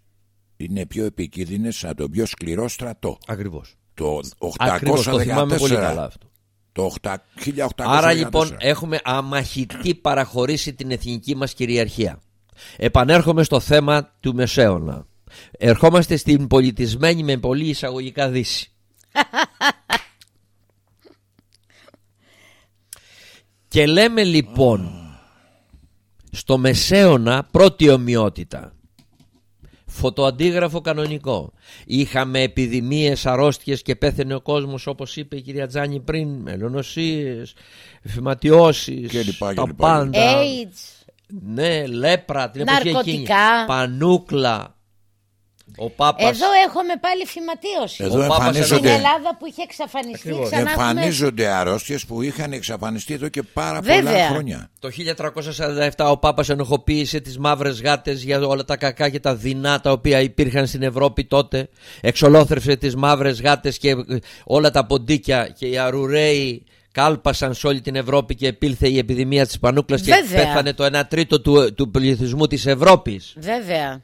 είναι πιο επικίνδυνες από τον πιο σκληρό στρατό. Ακριβώς Το Ακριβώς το θυμάμαι πολύ 814. καλά αυτό Το 8- 1814. Άρα λοιπόν έχουμε αμαχητή παραχωρήσει την εθνική μας κυριαρχία. Επανέρχομαι στο θέμα του Μεσαίωνα. Ερχόμαστε στην πολιτισμένη με πολύ εισαγωγικά δύση. [laughs] Και λέμε λοιπόν στο Μεσαίωνα πρώτη ομοιότητα. Φωτοαντίγραφο κανονικό. Είχαμε επιδημίες, αρρώστιες και πέθαινε ο κόσμος όπως είπε η κυρία Τζάνη πριν, μελονοσίες, φυματιώσεις, Και λοιπά, και τα λοιπά. πάντα. AIDS. Ναι, λέπρα, την εποχή Ναρκωτικά. εκείνη. Πανούκλα. Ο Πάπας Εδώ έχουμε πάλι φυματίωση. Εδώ Ο Πάπας Στην εμφανίζονται, Ελλάδα που είχε εξαφανιστεί Ακριβώς. ξανά έχουμε... εμφανίζονται αρρώστιες που είχαν εξαφανιστεί εδώ και πάρα Βέβαια. πολλά χρόνια. Το 1347 ο Πάπας ενοχοποίησε τις μαύρες γάτες για όλα τα κακά και τα δεινά τα οποία υπήρχαν στην Ευρώπη τότε. Εξολόθρευσε τις μαύρες γάτες και ε, όλα τα ποντίκια και οι αρουραίοι κάλπασαν σε όλη την Ευρώπη και επήλθε η επιδημία της πανούκλας και Βέβαια. πέθανε το 1 τρίτο του, του πληθυσμού της Ευρώπης. Βέβαια.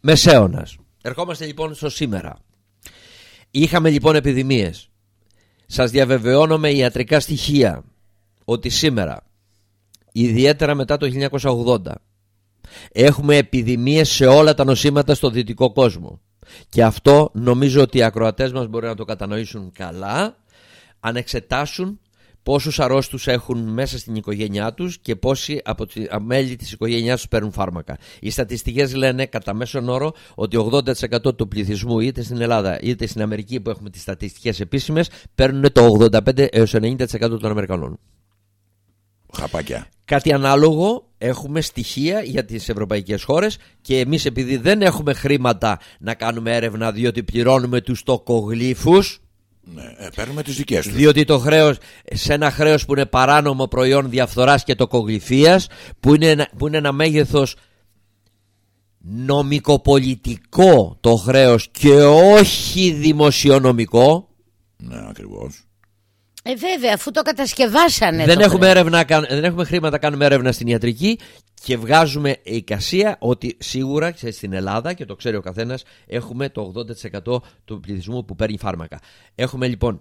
Μεσαίωνας. Ερχόμαστε λοιπόν στο σήμερα. Είχαμε λοιπόν επιδημίες. Σας διαβεβαιώνω με ιατρικά στοιχεία ότι σήμερα, ιδιαίτερα μετά το 1980, Έχουμε επιδημίες σε όλα τα νοσήματα στο δυτικό κόσμο. Και αυτό νομίζω ότι οι ακροατές μας μπορεί να το κατανοήσουν καλά αν εξετάσουν πόσους αρρώστους έχουν μέσα στην οικογένειά τους και πόσοι από τη μέλη της οικογένειάς τους παίρνουν φάρμακα. Οι στατιστικές λένε κατά μέσον όρο ότι 80% του πληθυσμού είτε στην Ελλάδα είτε στην Αμερική που έχουμε τις στατιστικές επίσημες παίρνουν το 85 έως 90% των Αμερικανών. Χαπάκια. Κάτι ανάλογο έχουμε στοιχεία για τις ευρωπαϊκές χώρες και εμείς επειδή δεν έχουμε χρήματα να κάνουμε έρευνα διότι πληρώνουμε τους τοκογλύφους Ναι, ε, παίρνουμε τις δικές τους. διότι το χρέος, σε ένα χρέος που είναι παράνομο προϊόν διαφθοράς και τοκογλυφίας που είναι, ένα- που είναι ένα μέγεθος νομικοπολιτικό το χρέος και όχι δημοσιονομικό Ναι, ακριβώς. Ε, βέβαια, αφού το κατασκευάσανε. δεν, το έχουμε χρέος. έρευνα, καν- δεν έχουμε χρήματα να κάνουμε έρευνα στην ιατρική και βγάζουμε εικασία ότι σίγουρα και στην Ελλάδα και το ξέρει ο καθένας έχουμε το 80% του πληθυσμού που παίρνει φάρμακα. Έχουμε λοιπόν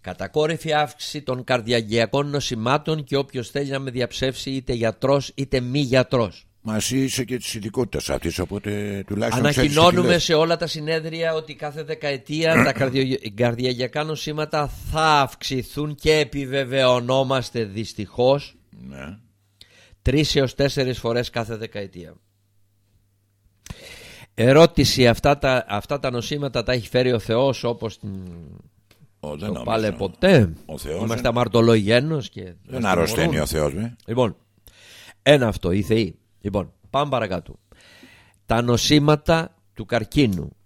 κατακόρυφη αύξηση των καρδιαγγειακών νοσημάτων και όποιος θέλει να με διαψεύσει είτε γιατρός είτε μη γιατρός. Μας εσύ είσαι και της ειδικότητας αυτή, οπότε τουλάχιστον. ξέρεις τι Ανακοινώνουμε λες. σε όλα τα συνέδρια ότι κάθε δεκαετία τα καρδιο- καρδιαγγειακά νοσήματα θα αυξηθούν και επιβεβαιωνόμαστε δυστυχώς Ναι. τρεις έως τέσσερις φορές κάθε δεκαετία. Ερώτηση, αυτά τα, αυτά τα νοσήματα τα έχει φέρει ο Θεός όπως την... Ο, δεν το νομίζω. πάλε ποτέ; Ο Θεός Είμαστε δεν- αμαρτωλογένος και Δεν αρρωσταίνει ο Θεός με. Λοιπόν, ένα αυτό, οι θεοί. Λοιπόν, πάμε παρακάτω. Τα νοσήματα του καρκίνου.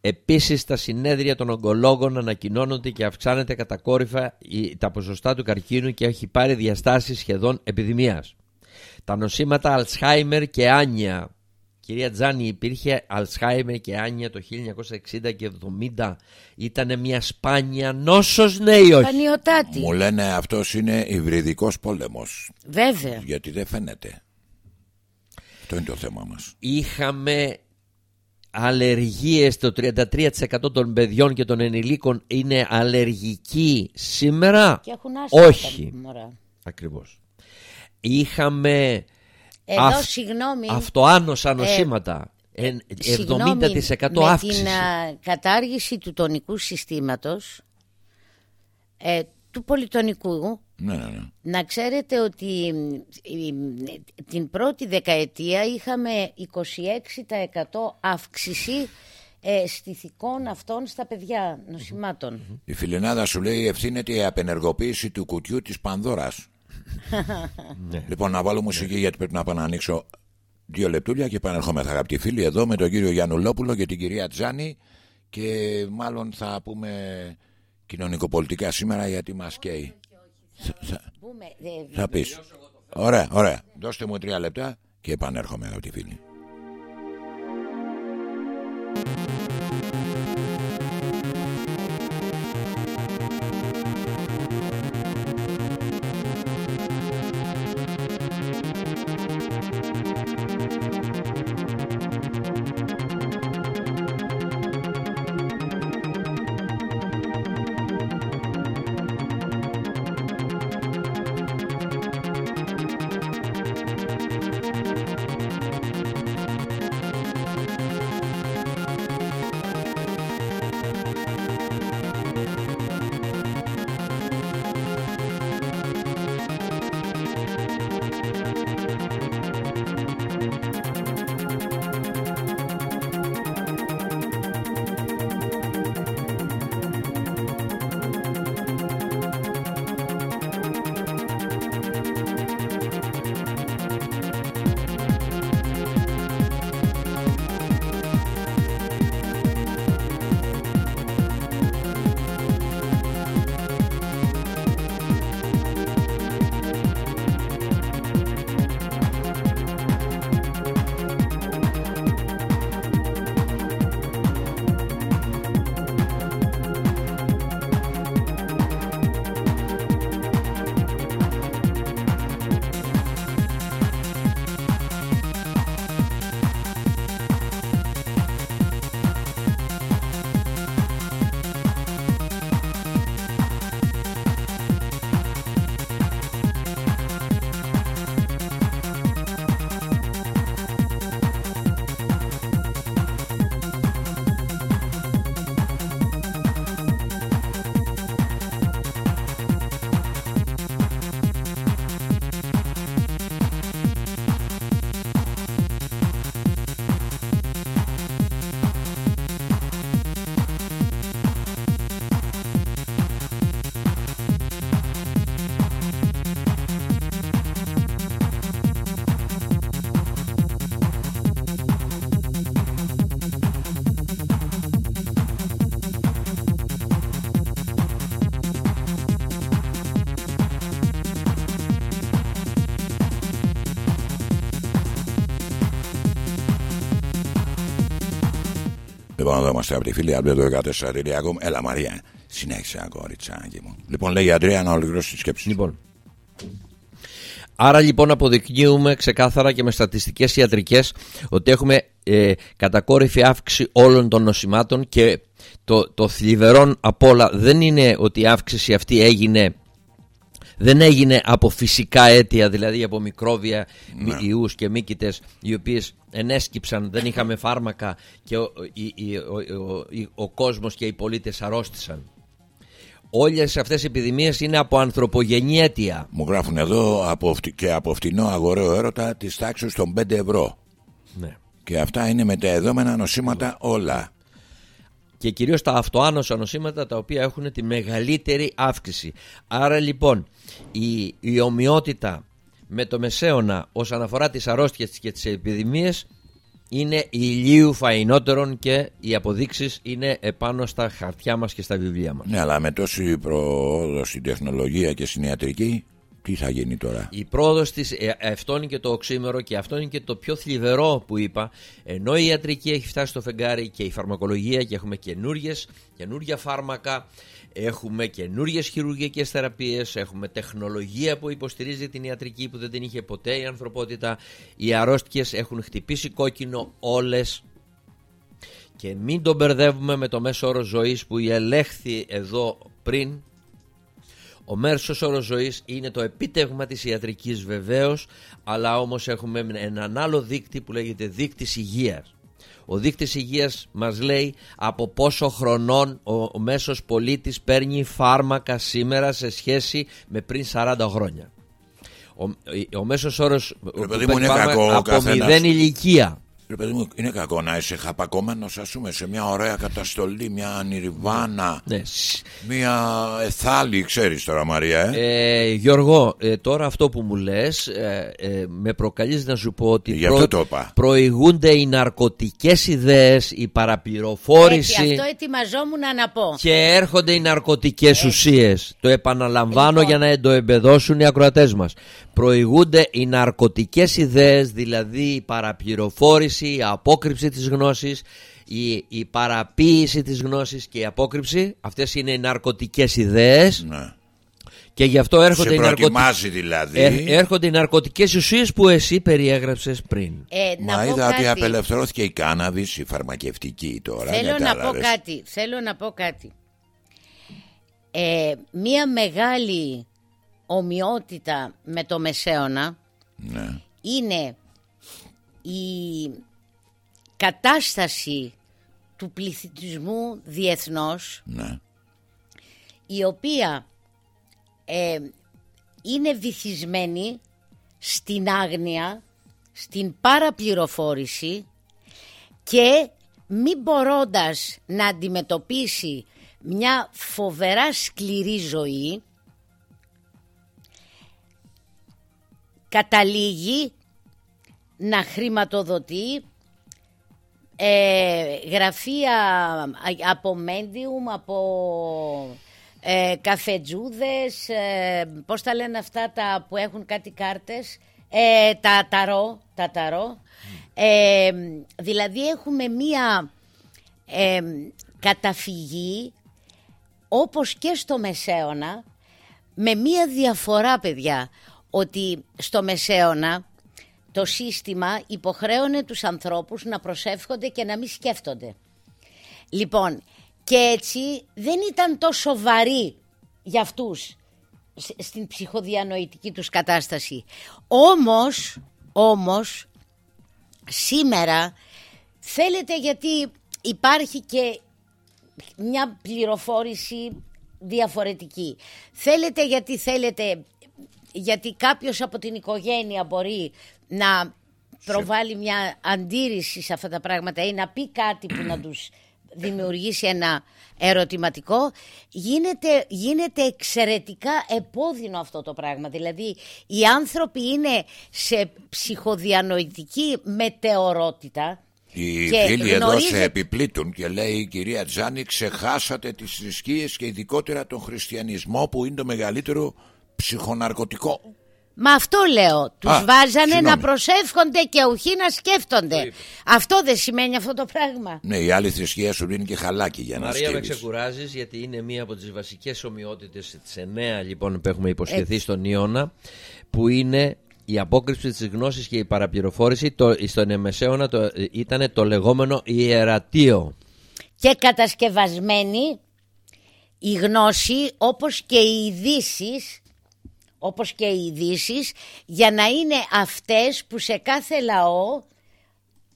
Επίσης τα συνέδρια των ογκολόγων ανακοινώνονται και αυξάνεται κατακόρυφα η- τα ποσοστά του καρκίνου και έχει πάρει διαστάσεις σχεδόν επιδημίας. Τα νοσήματα Αλσχάιμερ και Άνια. Κυρία Τζάνη, υπήρχε Αλσχάιμερ και Άνια το 1960 και 70. Ήταν μια σπάνια νόσος, ναι ή όχι; Πανιωτάτη. Μου λένε αυτός είναι υβριδικός πόλεμος. Βέβαια. Γιατί δεν φαίνεται. Αυτό είναι το θέμα μας. είχαμε αλλεργίες το 33% των παιδιών και των ενηλίκων είναι αλλεργικοί σήμερα; Και έχουν άσχημα όχι τα μωρά. ακριβώς είχαμε Εδώ, αυ- συγγνώμη. αυτοάνωσα νοσήματα Εν- 70% Συγγνώμη, αύξηση Με την α, κατάργηση του τονικού συστήματος, ε, του πολυτονικού, Ναι, ναι, ναι. να ξέρετε ότι μ, η- μ, την πρώτη δεκαετία είχαμε 26% αύξηση ε, στηθικών αυτών στα παιδιά νοσημάτων. Η φιλενάδα σου λέει ευθύνεται η απενεργοποίηση του κουτιού της Πανδώρας. [laughs] Λοιπόν, να βάλω μουσική γιατί πρέπει να πάω να ανοίξω δύο λεπτούλια και επανερχόμεθα αγαπητοί φίλοι εδώ με τον κύριο Γιαννουλόπουλο και την κυρία Τζάνη και μάλλον θα πούμε κοινωνικοπολιτικά σήμερα γιατί μας καίει. Θα- θα- Πούμε, ε, Θα πεις. Ωραία, ωραία. Δώστε μου τρία λεπτά και επανέρχομαι αγαπητοί φίλοι. Εδώ είμαστε από τη φίλη Αλμπέντο 14 Έλα, Μαρία, συνέχισε αγόριτσάκι μου. Λοιπόν, λέει η Αντρέα να ολοκληρώσει τη σκέψη. Λοιπόν. Άρα λοιπόν αποδεικνύουμε ξεκάθαρα και με στατιστικές ιατρικές ότι έχουμε ε, κατακόρυφη αύξηση όλων των νοσημάτων και το, το θλιβερόν απ' όλα δεν είναι ότι η αύξηση αυτή έγινε δεν έγινε από φυσικά αίτια, δηλαδή από μικρόβια, ναι. ιούς και μύκητες οι οποίες ενέσκυψαν, δεν είχαμε φάρμακα και ο, ο, ο, κόσμος και οι πολίτες αρρώστησαν. Όλες αυτές οι επιδημίες είναι από ανθρωπογενή αίτια. Μου γράφουν εδώ από, και από φτηνό αγοραίο έρωτα της τάξης των 5 ευρώ. Ναι. Και αυτά είναι μεταεδόμενα νοσήματα όλα και κυρίως τα αυτοάνωσα νοσήματα τα οποία έχουν τη μεγαλύτερη αύξηση. Άρα λοιπόν η, η ομοιότητα με το μεσαίωνα όσον αφορά τις αρρώστιες και τις επιδημίες είναι ηλίου φαϊνότερον και οι αποδείξεις είναι επάνω στα χαρτιά μας και στα βιβλία μας. Ναι, αλλά με τόση προόδο στην τεχνολογία και στην ιατρική τι θα γίνει τώρα; Η πρόοδος της, ε, αυτό είναι και το οξύμερο και αυτό είναι και το πιο θλιβερό που είπα. Ενώ η ιατρική έχει φτάσει στο φεγγάρι και η φαρμακολογία και έχουμε καινούργιες, καινούργια φάρμακα, έχουμε καινούργιε χειρουργικές θεραπείες, έχουμε τεχνολογία που υποστηρίζει την ιατρική που δεν την είχε ποτέ η ανθρωπότητα. Οι αρρώστιες έχουν χτυπήσει κόκκινο όλες. Και μην τον μπερδεύουμε με το μέσο όρο ζωής που ελέγχθη εδώ πριν ο μέσος όρος ζωής είναι το επίτευγμα της ιατρικής βεβαίως, αλλά όμως έχουμε έναν άλλο δείκτη που λέγεται δείκτης υγείας. Ο δείκτης υγείας μας λέει από πόσο χρονών ο, ο μέσος πολίτης παίρνει φάρμακα σήμερα σε σχέση με πριν 40 χρόνια. Ο, ο μέσος όρος από μηδέν ηλικία Ρε παιδί μου, είναι κακό να είσαι χαπακόμενος, ας πούμε, σε μια ωραία καταστολή, μια νιρβάνα, ναι. μια εθάλη, ξέρεις τώρα, Μαρία. Ε; Ε, Γιώργο, ε, τώρα αυτό που μου λες, ε, ε, με προκαλείς να σου πω ότι προ... προηγούνται οι ναρκωτικές ιδέες, η παραπληροφόρηση. Έτσι, αυτό ετοιμαζόμουν να πω. Και έρχονται οι ναρκωτικές ουσίες. Το επαναλαμβάνω λοιπόν. για να το εμπεδώσουν οι ακροατές μας. Προηγούνται οι ναρκωτικές ιδέες, δηλαδή η παραπληροφόρηση η απόκρυψη της γνώσης, η, η παραποίηση της γνώσης και η απόκρυψη. Αυτές είναι οι ναρκωτικές ιδέες. Ναι. Και γι' αυτό έρχονται οι, ναρκωτικές δηλαδή. Ε, έρχονται οι ναρκωτικές ουσίες που εσύ περιέγραψες πριν. Ε, Μα είδα ότι απελευθερώθηκε η κάναβης, η φαρμακευτική τώρα. Θέλω να πω κάτι. Θέλω να πω κάτι. Ε, μία μεγάλη ομοιότητα με το Μεσαίωνα ναι. είναι η κατάσταση του πληθυσμού διεθνώς ναι. η οποία ε, είναι βυθισμένη στην άγνοια, στην παραπληροφόρηση και μη μπορώντας να αντιμετωπίσει μια φοβερά σκληρή ζωή καταλήγει να χρηματοδοτεί ε, γραφεία από μέντιουμ, από ε, καφετζούδες, ε, πώς τα λένε αυτά τα που έχουν κάτι κάρτες, ε, τα ταρό, τα ταρό. Ε, δηλαδή έχουμε μία ε, καταφυγή όπως και στο Μεσαίωνα με μία διαφορά παιδιά ότι στο Μεσαίωνα το σύστημα υποχρέωνε τους ανθρώπους να προσεύχονται και να μην σκέφτονται. Λοιπόν, και έτσι δεν ήταν τόσο βαρύ για αυτούς στην ψυχοδιανοητική τους κατάσταση. Όμως, όμως, σήμερα θέλετε γιατί υπάρχει και μια πληροφόρηση διαφορετική. Θέλετε γιατί θέλετε, γιατί κάποιος από την οικογένεια μπορεί να προβάλλει μια αντίρρηση σε αυτά τα πράγματα ή να πει κάτι που να τους δημιουργήσει ένα ερωτηματικό γίνεται, γίνεται εξαιρετικά επώδυνο αυτό το πράγμα. Δηλαδή οι άνθρωποι είναι σε ψυχοδιανοητική μετεωρότητα οι και φίλοι εδώ σε επιπλήττουν και λέει η κυρία Τζάνη ξεχάσατε τις θρησκείες και ειδικότερα τον χριστιανισμό που είναι το μεγαλύτερο ψυχοναρκωτικό Μα αυτό λέω. Τους Α, βάζανε συγγνώμη. να προσεύχονται και όχι να σκέφτονται. Αυτό δεν σημαίνει αυτό το πράγμα. Ναι, η άλλη θρησκεία σου δίνει και χαλάκι για να Μαρία, με σκύβεις. ξεκουράζεις γιατί είναι μία από τις βασικές ομοιότητες της εννέα λοιπόν που έχουμε υποσχεθεί στον Ιώνα, που είναι η απόκρυψη της γνώσης και η παραπληροφόρηση το, στον Μεσαίωνα το, ήταν το λεγόμενο ιερατείο. Και κατασκευασμένη η γνώση όπως και οι ειδήσεις, όπως και οι ειδήσεις, για να είναι αυτές που σε κάθε λαό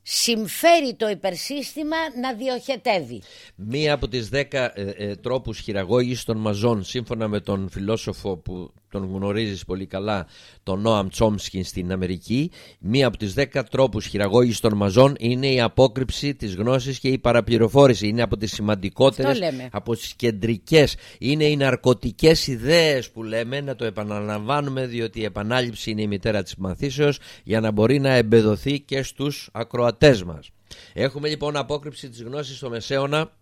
συμφέρει το υπερσύστημα να διοχετεύει. Μία από τις δέκα ε, ε, τρόπους χειραγώγησης των μαζών σύμφωνα με τον φιλόσοφο που τον γνωρίζεις πολύ καλά τον Νόαμ Τσόμσκι στην Αμερική. Μία από τις δέκα τρόπους χειραγώγησης των μαζών είναι η απόκρυψη της γνώσης και η παραπληροφόρηση. Είναι από τις σημαντικότερες Αυτό λέμε. από τις κεντρικές. Είναι οι ναρκωτικές ιδέες που λέμε να το επαναλαμβάνουμε διότι η επανάληψη είναι η μητέρα της μαθήσεως για να μπορεί να εμπεδοθεί και στους ακροατές μας. Έχουμε λοιπόν απόκρυψη της γνώσης στο Μεσαίωνα.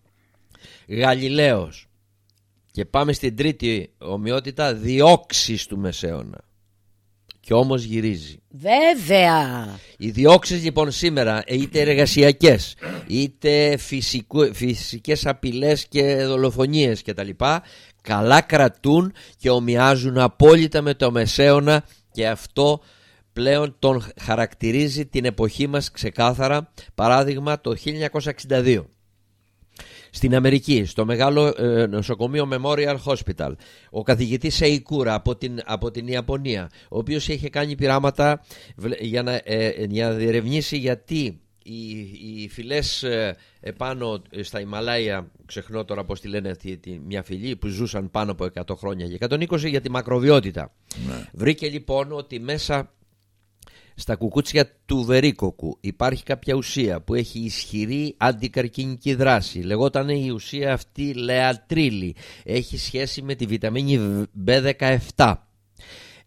Γαλιλαίος και πάμε στην τρίτη ομοιότητα διώξεις του Μεσαίωνα. Και όμως γυρίζει. Βέβαια. οι διώξεις λοιπόν σήμερα είτε εργασιακές είτε φυσικού, φυσικές απειλές και δολοφονίες και τα λοιπά καλά κρατούν και ομοιάζουν απόλυτα με το Μεσαίωνα και αυτό πλέον τον χαρακτηρίζει την εποχή μας ξεκάθαρα. Παράδειγμα το 1962 στην Αμερική, στο μεγάλο ε, νοσοκομείο Memorial Hospital, ο καθηγητής Σεϊκούρα από την, από την Ιαπωνία, ο οποίος είχε κάνει πειράματα βλε- για να, ε, για να διερευνήσει γιατί οι, οι φυλές ε, επάνω ε, στα Ιμαλάια, ξεχνώ τώρα πώς τη λένε τη, τη- μια φυλή που ζούσαν πάνω από 100 χρόνια και 120 για τη μακροβιότητα. Βρήκε λοιπόν ότι μέσα στα κουκούτσια του βερίκοκου υπάρχει κάποια ουσία που έχει ισχυρή αντικαρκινική δράση. Λεγόταν η ουσία αυτή λεατρίλη. Έχει σχέση με τη βιταμίνη B17.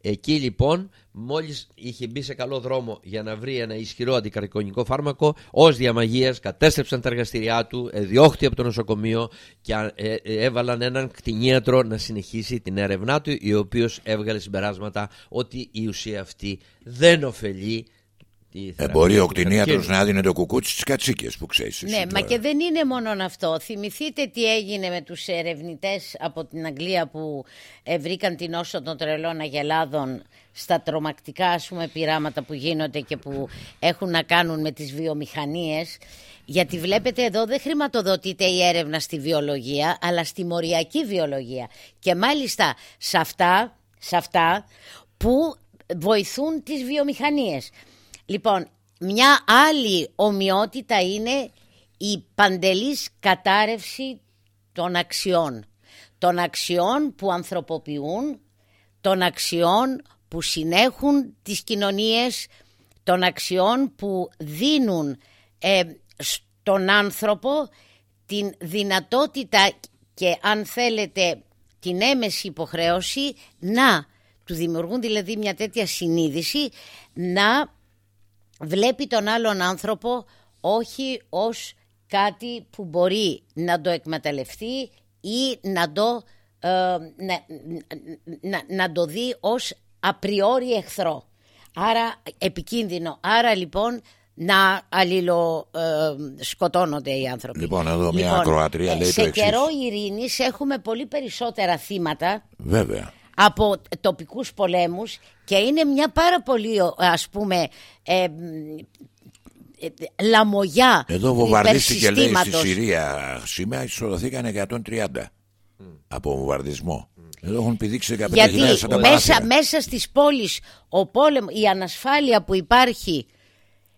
Εκεί λοιπόν μόλις είχε μπει σε καλό δρόμο για να βρει ένα ισχυρό αντικαρκονικό φάρμακο ως διαμαγείας κατέστρεψαν τα εργαστηριά του, ε, διώχθη από το νοσοκομείο και ε, ε, έβαλαν έναν κτηνίατρο να συνεχίσει την έρευνά του ο οποίος έβγαλε συμπεράσματα ότι η ουσία αυτή δεν ωφελεί τη Ε, θεραπεία μπορεί ο του κτηνίατρος καρκίνου. να δίνει το κουκούτσι στις κατσίκες που ξέρεις εσύ Ναι, μα τώρα. και δεν είναι μόνο αυτό. Θυμηθείτε τι έγινε με τους ερευνητές από την Αγγλία που ε, βρήκαν την όσο των τρελών αγελάδων στα τρομακτικά ας πούμε πειράματα που γίνονται και που έχουν να κάνουν με τις βιομηχανίες. Γιατί βλέπετε εδώ δεν χρηματοδοτείται η έρευνα στη βιολογία αλλά στη μοριακή βιολογία. Και μάλιστα σε αυτά, σε αυτά που βοηθούν τις βιομηχανίες. Λοιπόν, μια άλλη ομοιότητα είναι η παντελής κατάρρευση των αξιών. Των αξιών που ανθρωποποιούν, των αξιών που συνέχουν τις κοινωνίες, των αξιών που δίνουν ε, στον άνθρωπο την δυνατότητα και αν θέλετε την έμεση υποχρέωση να του δημιουργούν δηλαδή μια τέτοια συνείδηση να βλέπει τον άλλον άνθρωπο όχι ως κάτι που μπορεί να το εκμεταλλευτεί ή να το, ε, να, να, να το δει ως απριόρι εχθρό. Άρα επικίνδυνο. Άρα λοιπόν να αλληλοσκοτώνονται οι άνθρωποι. Λοιπόν, εδώ μια ακροατρία λέει το Σε εξής. καιρό ειρήνης έχουμε πολύ περισσότερα θύματα Βέβαια. από τοπικούς πολέμους και είναι μια πάρα πολύ ας πούμε ε, ε, ε, λαμογιά Εδώ βομβαρδίστηκε λέει στη υπερσυστήματος. Συρία σήμερα ισοδοθήκαν 130 από βομβαρδισμό. Εδώ έχουν πηδήξει 15.000 Γιατί από τα μέσα, παράθυρα. μέσα στις πόλεις ο πόλεμο, η ανασφάλεια που υπάρχει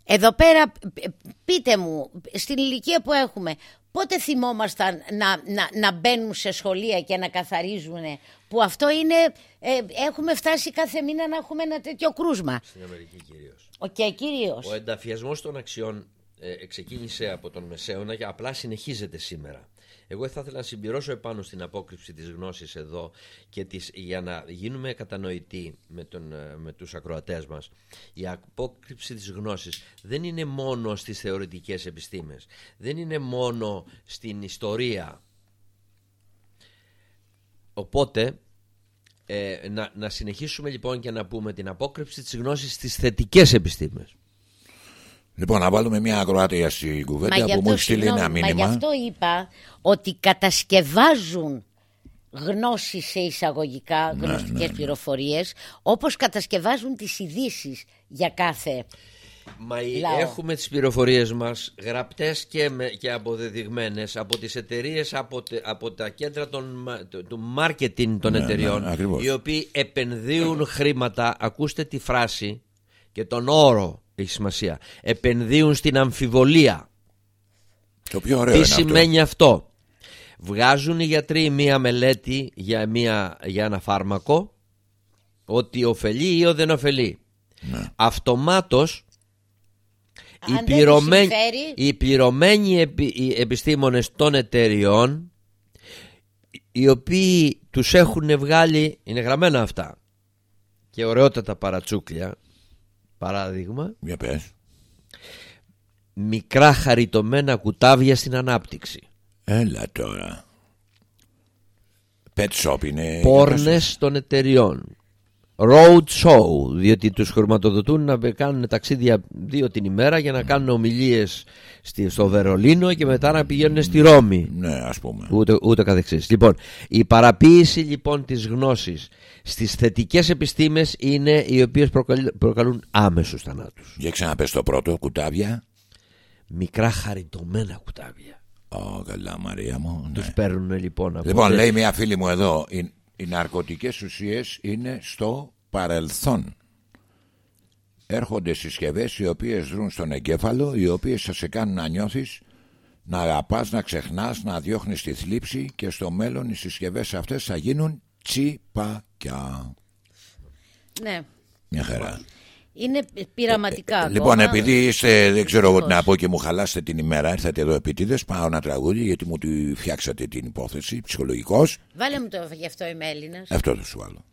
εδώ πέρα π- πείτε μου στην ηλικία που έχουμε πότε θυμόμασταν να, να, να μπαίνουν σε σχολεία και να καθαρίζουν που αυτό είναι ε, έχουμε φτάσει κάθε μήνα να έχουμε ένα τέτοιο κρούσμα; Στην Αμερική κυρίως. ο, και κυρίως Ο ενταφιασμός των αξιών ε, ξεκίνησε από τον Μεσαίωνα και απλά συνεχίζεται σήμερα. Εγώ θα ήθελα να συμπληρώσω επάνω στην απόκρυψη της γνώσης εδώ και της, για να γίνουμε κατανοητοί με, τον, ε, με τους ακροατές μας. Η απόκρυψη της γνώσης δεν είναι μόνο στις θεωρητικές επιστήμες, δεν είναι μόνο στην ιστορία. Οπότε Ε, να, να συνεχίσουμε λοιπόν και να πούμε την απόκρυψη της γνώσης στις θετικές επιστήμες. Λοιπόν, να βάλουμε μια ακροάτρια στην κουβέντα που μου έχει στείλει ένα συγγνώμη, μήνυμα. Μα γι' αυτό είπα ότι κατασκευάζουν γνώσεις σε εισαγωγικά Ναι, γνωστικές πληροφορίες όπως κατασκευάζουν τις ειδήσεις για κάθε Μα οι- Λαό. έχουμε τις πληροφορίες μας γραπτές και, με, και αποδεδειγμένες από τις εταιρείες, από, τε- από τα κέντρα των, μα- του- του μάρκετινγκ των Ναι, εταιριών ναι, ακριβώς. οι οποίοι επενδύουν χρήματα, ακούστε τη φράση και τον όρο έχει σημασία, επενδύουν στην αμφιβολία. Το πιο ωραίο Τι είναι αυτό. σημαίνει αυτό. Βγάζουν οι γιατροί μία μελέτη για, μία, για ένα φάρμακο ότι ωφελεί ή δεν ωφελεί. Ναι. Αυτομάτως οι, Αν δεν πληρωμένοι, τους συμφέρει- οι πληρωμένοι επι- οι επιστήμονες των εταιριών οι οποίοι τους έχουν βγάλει, είναι γραμμένα αυτά και ωραιότατα παρατσούκλια παράδειγμα Για πες. μικρά χαριτωμένα κουτάβια στην ανάπτυξη Έλα τώρα. Pet shop είναι. πόρνες των εταιριών road show διότι τους χρηματοδοτούν να κάνουν ταξίδια δύο την ημέρα για να κάνουν ομιλίες στη- στο Βερολίνο και μετά να πηγαίνουν στη Ρώμη Ναι, ας πούμε. Ούτε, ούτε καθεξής. Λοιπόν, η παραποίηση λοιπόν της γνώσης στις θετικές επιστήμες είναι οι οποίες προκαλ- προκαλούν άμεσους θανάτους. Για ξαναπες το πρώτο, κουτάβια. Μικρά χαριτωμένα κουτάβια. Ω, καλά Μαρία μου. ναι. Τους παίρνουν λοιπόν από Λοιπόν, τε- λέει μια φίλη μου εδώ, οι, οι ναρκωτικές ουσίες είναι στο παρελθόν. Έρχονται συσκευές οι οποίες δρούν στον εγκέφαλο, οι οποίες θα σε κάνουν να νιώθεις, να αγαπάς, να ξεχνάς, να διώχνεις τη θλίψη και στο μέλλον οι συσκευές αυτές θα γίνουν τσιπακιά. Ναι, Μια χαρά. Είναι πειραματικά ακόμα. Λοιπόν, επειδή είστε, δεν ξέρω εγώ τι να Δυστυχώς. πω και μου χαλάσετε την ημέρα, ήρθατε εδώ επίτηδες, πάω ένα τραγούδι γιατί μου τη φτιάξατε την υπόθεση, ψυχολογικός. Βάλε μου το γι' αυτό είμαι Έλληνας Αυτό θα σου βάλω.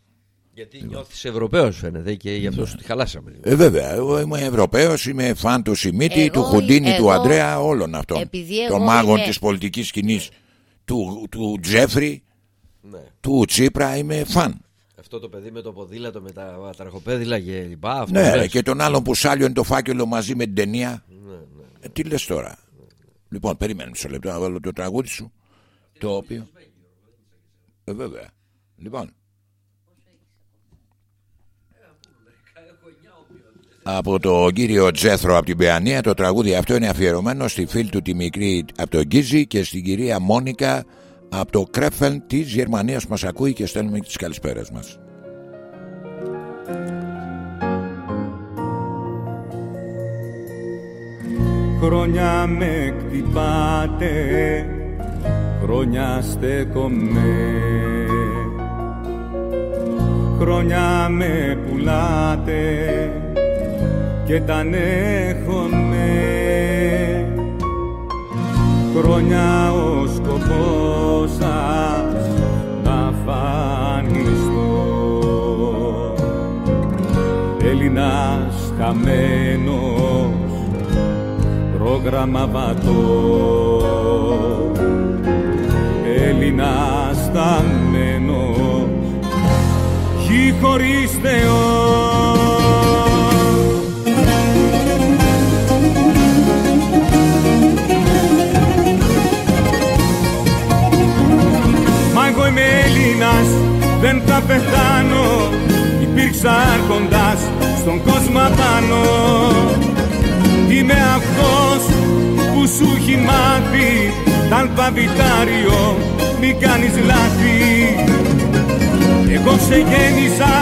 Γιατί νιώθεις Ευρωπαίος φαίνεται και γι' αυτό σου τη χαλάσαμε. λίγο. Ε, βέβαια, εγώ είμαι Ευρωπαίος, είμαι φαν του Σιμίτη, Εγώ- του Χουντίνη, του εγώ- Αντρέα, όλων αυτών. επειδή Των εγώ μάγων είμαι- της πολιτικής σκηνής του, του Τζέφρι, Ναι. του Τσίπρα, είμαι φαν. Αυτό το παιδί με το ποδήλατο, με τα τραχοπέδιλα και λοιπά. Αυτό Ναι, λες. ρε, και τον άλλον που σάλιον το φάκελο μαζί με την ταινία. Ναι, Ε, τι λες τώρα; Λοιπόν, περίμενε μισό λεπτό να βάλω το τραγούδι σου. Το οποίο. Ε, βέβαια. Λοιπόν. Από τον κύριο Τζέθρο από την Παιανία το τραγούδι αυτό είναι αφιερωμένο στη φίλη του τη μικρή από τον Γκίζη και στην κυρία Μόνικα από το Κρέφεν της Γερμανίας που μας ακούει και στέλνουμε τις καλησπέρες μας. Χρόνια με κτυπάτε, χρόνια στέκομαι Χρόνια με πουλάτε και τα ανέχομαι Χρόνια ο σκοπός σας να φανιστώ Έλληνας χαμένος πρόγραμμα βατό Έλληνας θαμμένος γη χωρίς Θεός δεν θα πεθάνω Υπήρξα άρχοντας στον κόσμο απάνω. Είμαι αυτός που σου έχει μάθει Τ' αλφαβητάριο μη κάνεις λάθη. Εγώ σε γέννησα,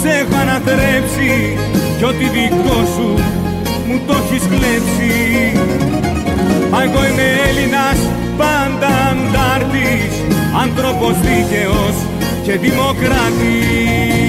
σε έχω αναθρέψει Κι ό,τι δικό σου μου το έχεις κλέψει. Μα εγώ είμαι Έλληνας, πάντα αντάρτης Άνθρωπος δίκαιος και δημοκράτης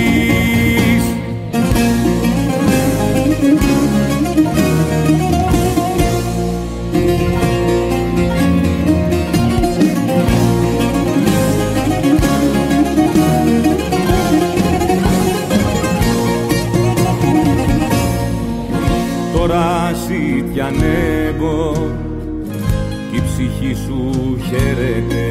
Τώρα ζητιανεύω κι η ψυχή σου χαίρεται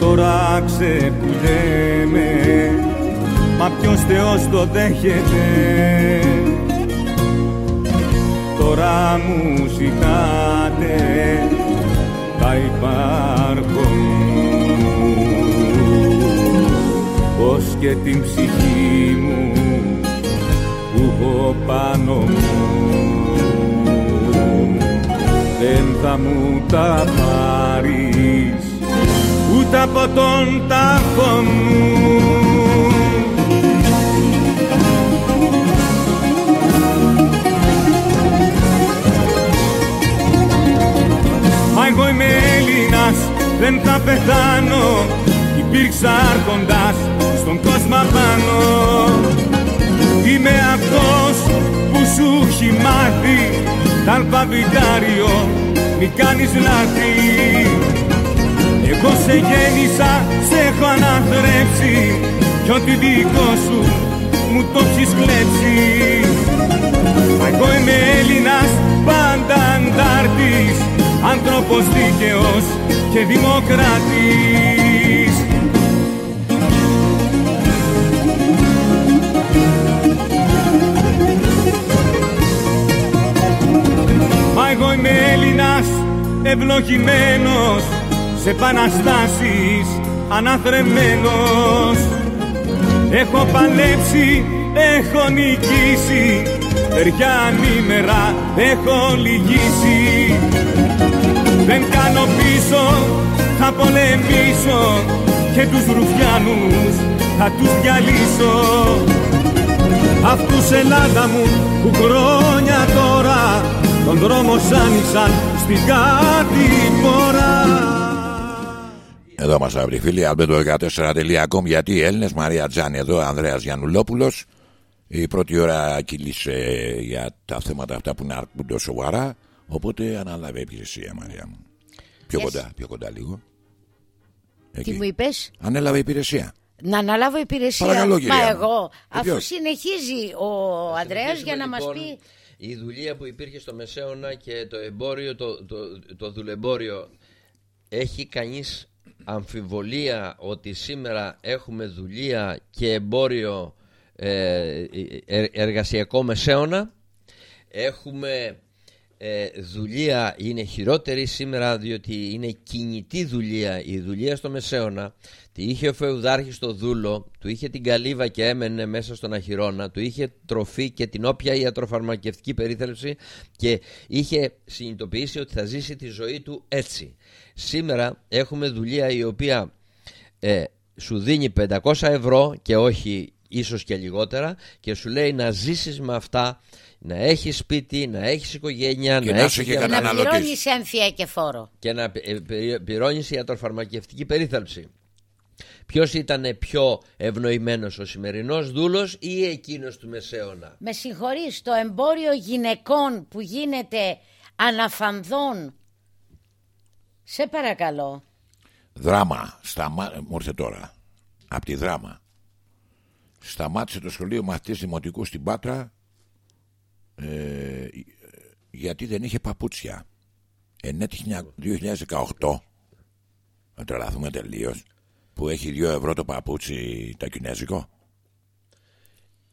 Τώρα ξεπουλιέμαι με Μα ποιος Θεός το δέχεται. Τώρα μου ζητάτε τα υπάρχω Πως και την ψυχή μου που έχω πάνω μου. Δεν θα μου τα πάρεις ούτε από τον τάφο μου. Μα εγώ είμαι Έλληνας, δεν θα πεθάνω. Υπήρξα άρχοντας στον κόσμο πάνω Είμαι αυτός που σου έχει μάθει Τ' αλφαβητάριο μη κάνεις λάθη Εγώ σε γέννησα, σε έχω αναθρέψει Κι ό,τι δικό σου μου το έχεις κλέψει. Μα εγώ είμαι Έλληνας, πάντα αντάρτης Άνθρωπος δίκαιος και δημοκράτης Μα εγώ είμαι Έλληνας ευλογημένος σε επαναστάσεις αναθρεμένος. Έχω παλέψει, έχω νικήσει. Περιά ανήμερα έχω λυγίσει. Δεν κάνω πίσω, θα πολεμήσω. Και τους ρουφιάνους θα τους διαλύσω. Αυτούς Ελλάδα μου που χρόνια τώρα Τον δρόμο σ' άνοιξαν στην κατηφόρα Εδώ μας αύριο φίλοι albedo14.com γιατί οι Έλληνες Μαρία Τζάνη εδώ Ανδρέας Γιαννουλόπουλος η πρώτη ώρα κύλησε για τα θέματα αυτά που είναι αρκούντο σοβαρά οπότε ανάλαβε υπηρεσία Μαρία μου πιο Yes. κοντά, πιο κοντά λίγο Τι Εκεί. μου είπες; Ανέλαβε υπηρεσία Να αναλάβω υπηρεσία Παρακαλώ, κυρία Μα μου. εγώ Ε, Αφού ποιος; συνεχίζει ο Ανδρέας για να μας Λοιπόν, πει Η δουλεία που υπήρχε στο Μεσαίωνα και το εμπόριο, το, το, το δουλεμπόριο έχει κανείς αμφιβολία ότι σήμερα έχουμε δουλεία και εμπόριο ε, ε, εργασιακό Μεσαίωνα. Έχουμε ε, δουλεία είναι χειρότερη σήμερα διότι είναι κινητή δουλεία η δουλεία στο Μεσαίωνα. Τη είχε ο Φεουδάρχης στο δούλο του είχε την καλύβα και έμενε μέσα στον αχυρώνα του είχε τροφή και την όποια ιατροφαρμακευτική περίθαλψη και είχε συνειδητοποιήσει ότι θα ζήσει τη ζωή του έτσι σήμερα έχουμε δουλεία η οποία ε, σου δίνει 500 ευρώ και όχι ίσως και λιγότερα και σου λέει να ζήσεις με αυτά να έχεις σπίτι, να έχεις οικογένεια Και να έχεις είσαι και διαβατήρια να καταναλωτής. πληρώνεις έμφυα και φόρο και να ε, ε, πληρώνεις ιατροφαρμακευτική περίθαλψη. Ποιος ήταν πιο ευνοημένος ο σημερινός δούλος ή εκείνος του Μεσαίωνα; Με συγχωρείς το εμπόριο γυναικών που γίνεται αναφανδών Σε παρακαλώ Δράμα. Σταμά... Μου ήρθε τώρα. Απ' τη δράμα. Σταμάτησε το σχολείο μαθητής δημοτικούς στην Πάτρα ε, γιατί δεν είχε παπούτσια. Ενέτη 2018 να τρελαθούμε τελείως που έχει 2 ευρώ το παπούτσι το κινέζικο.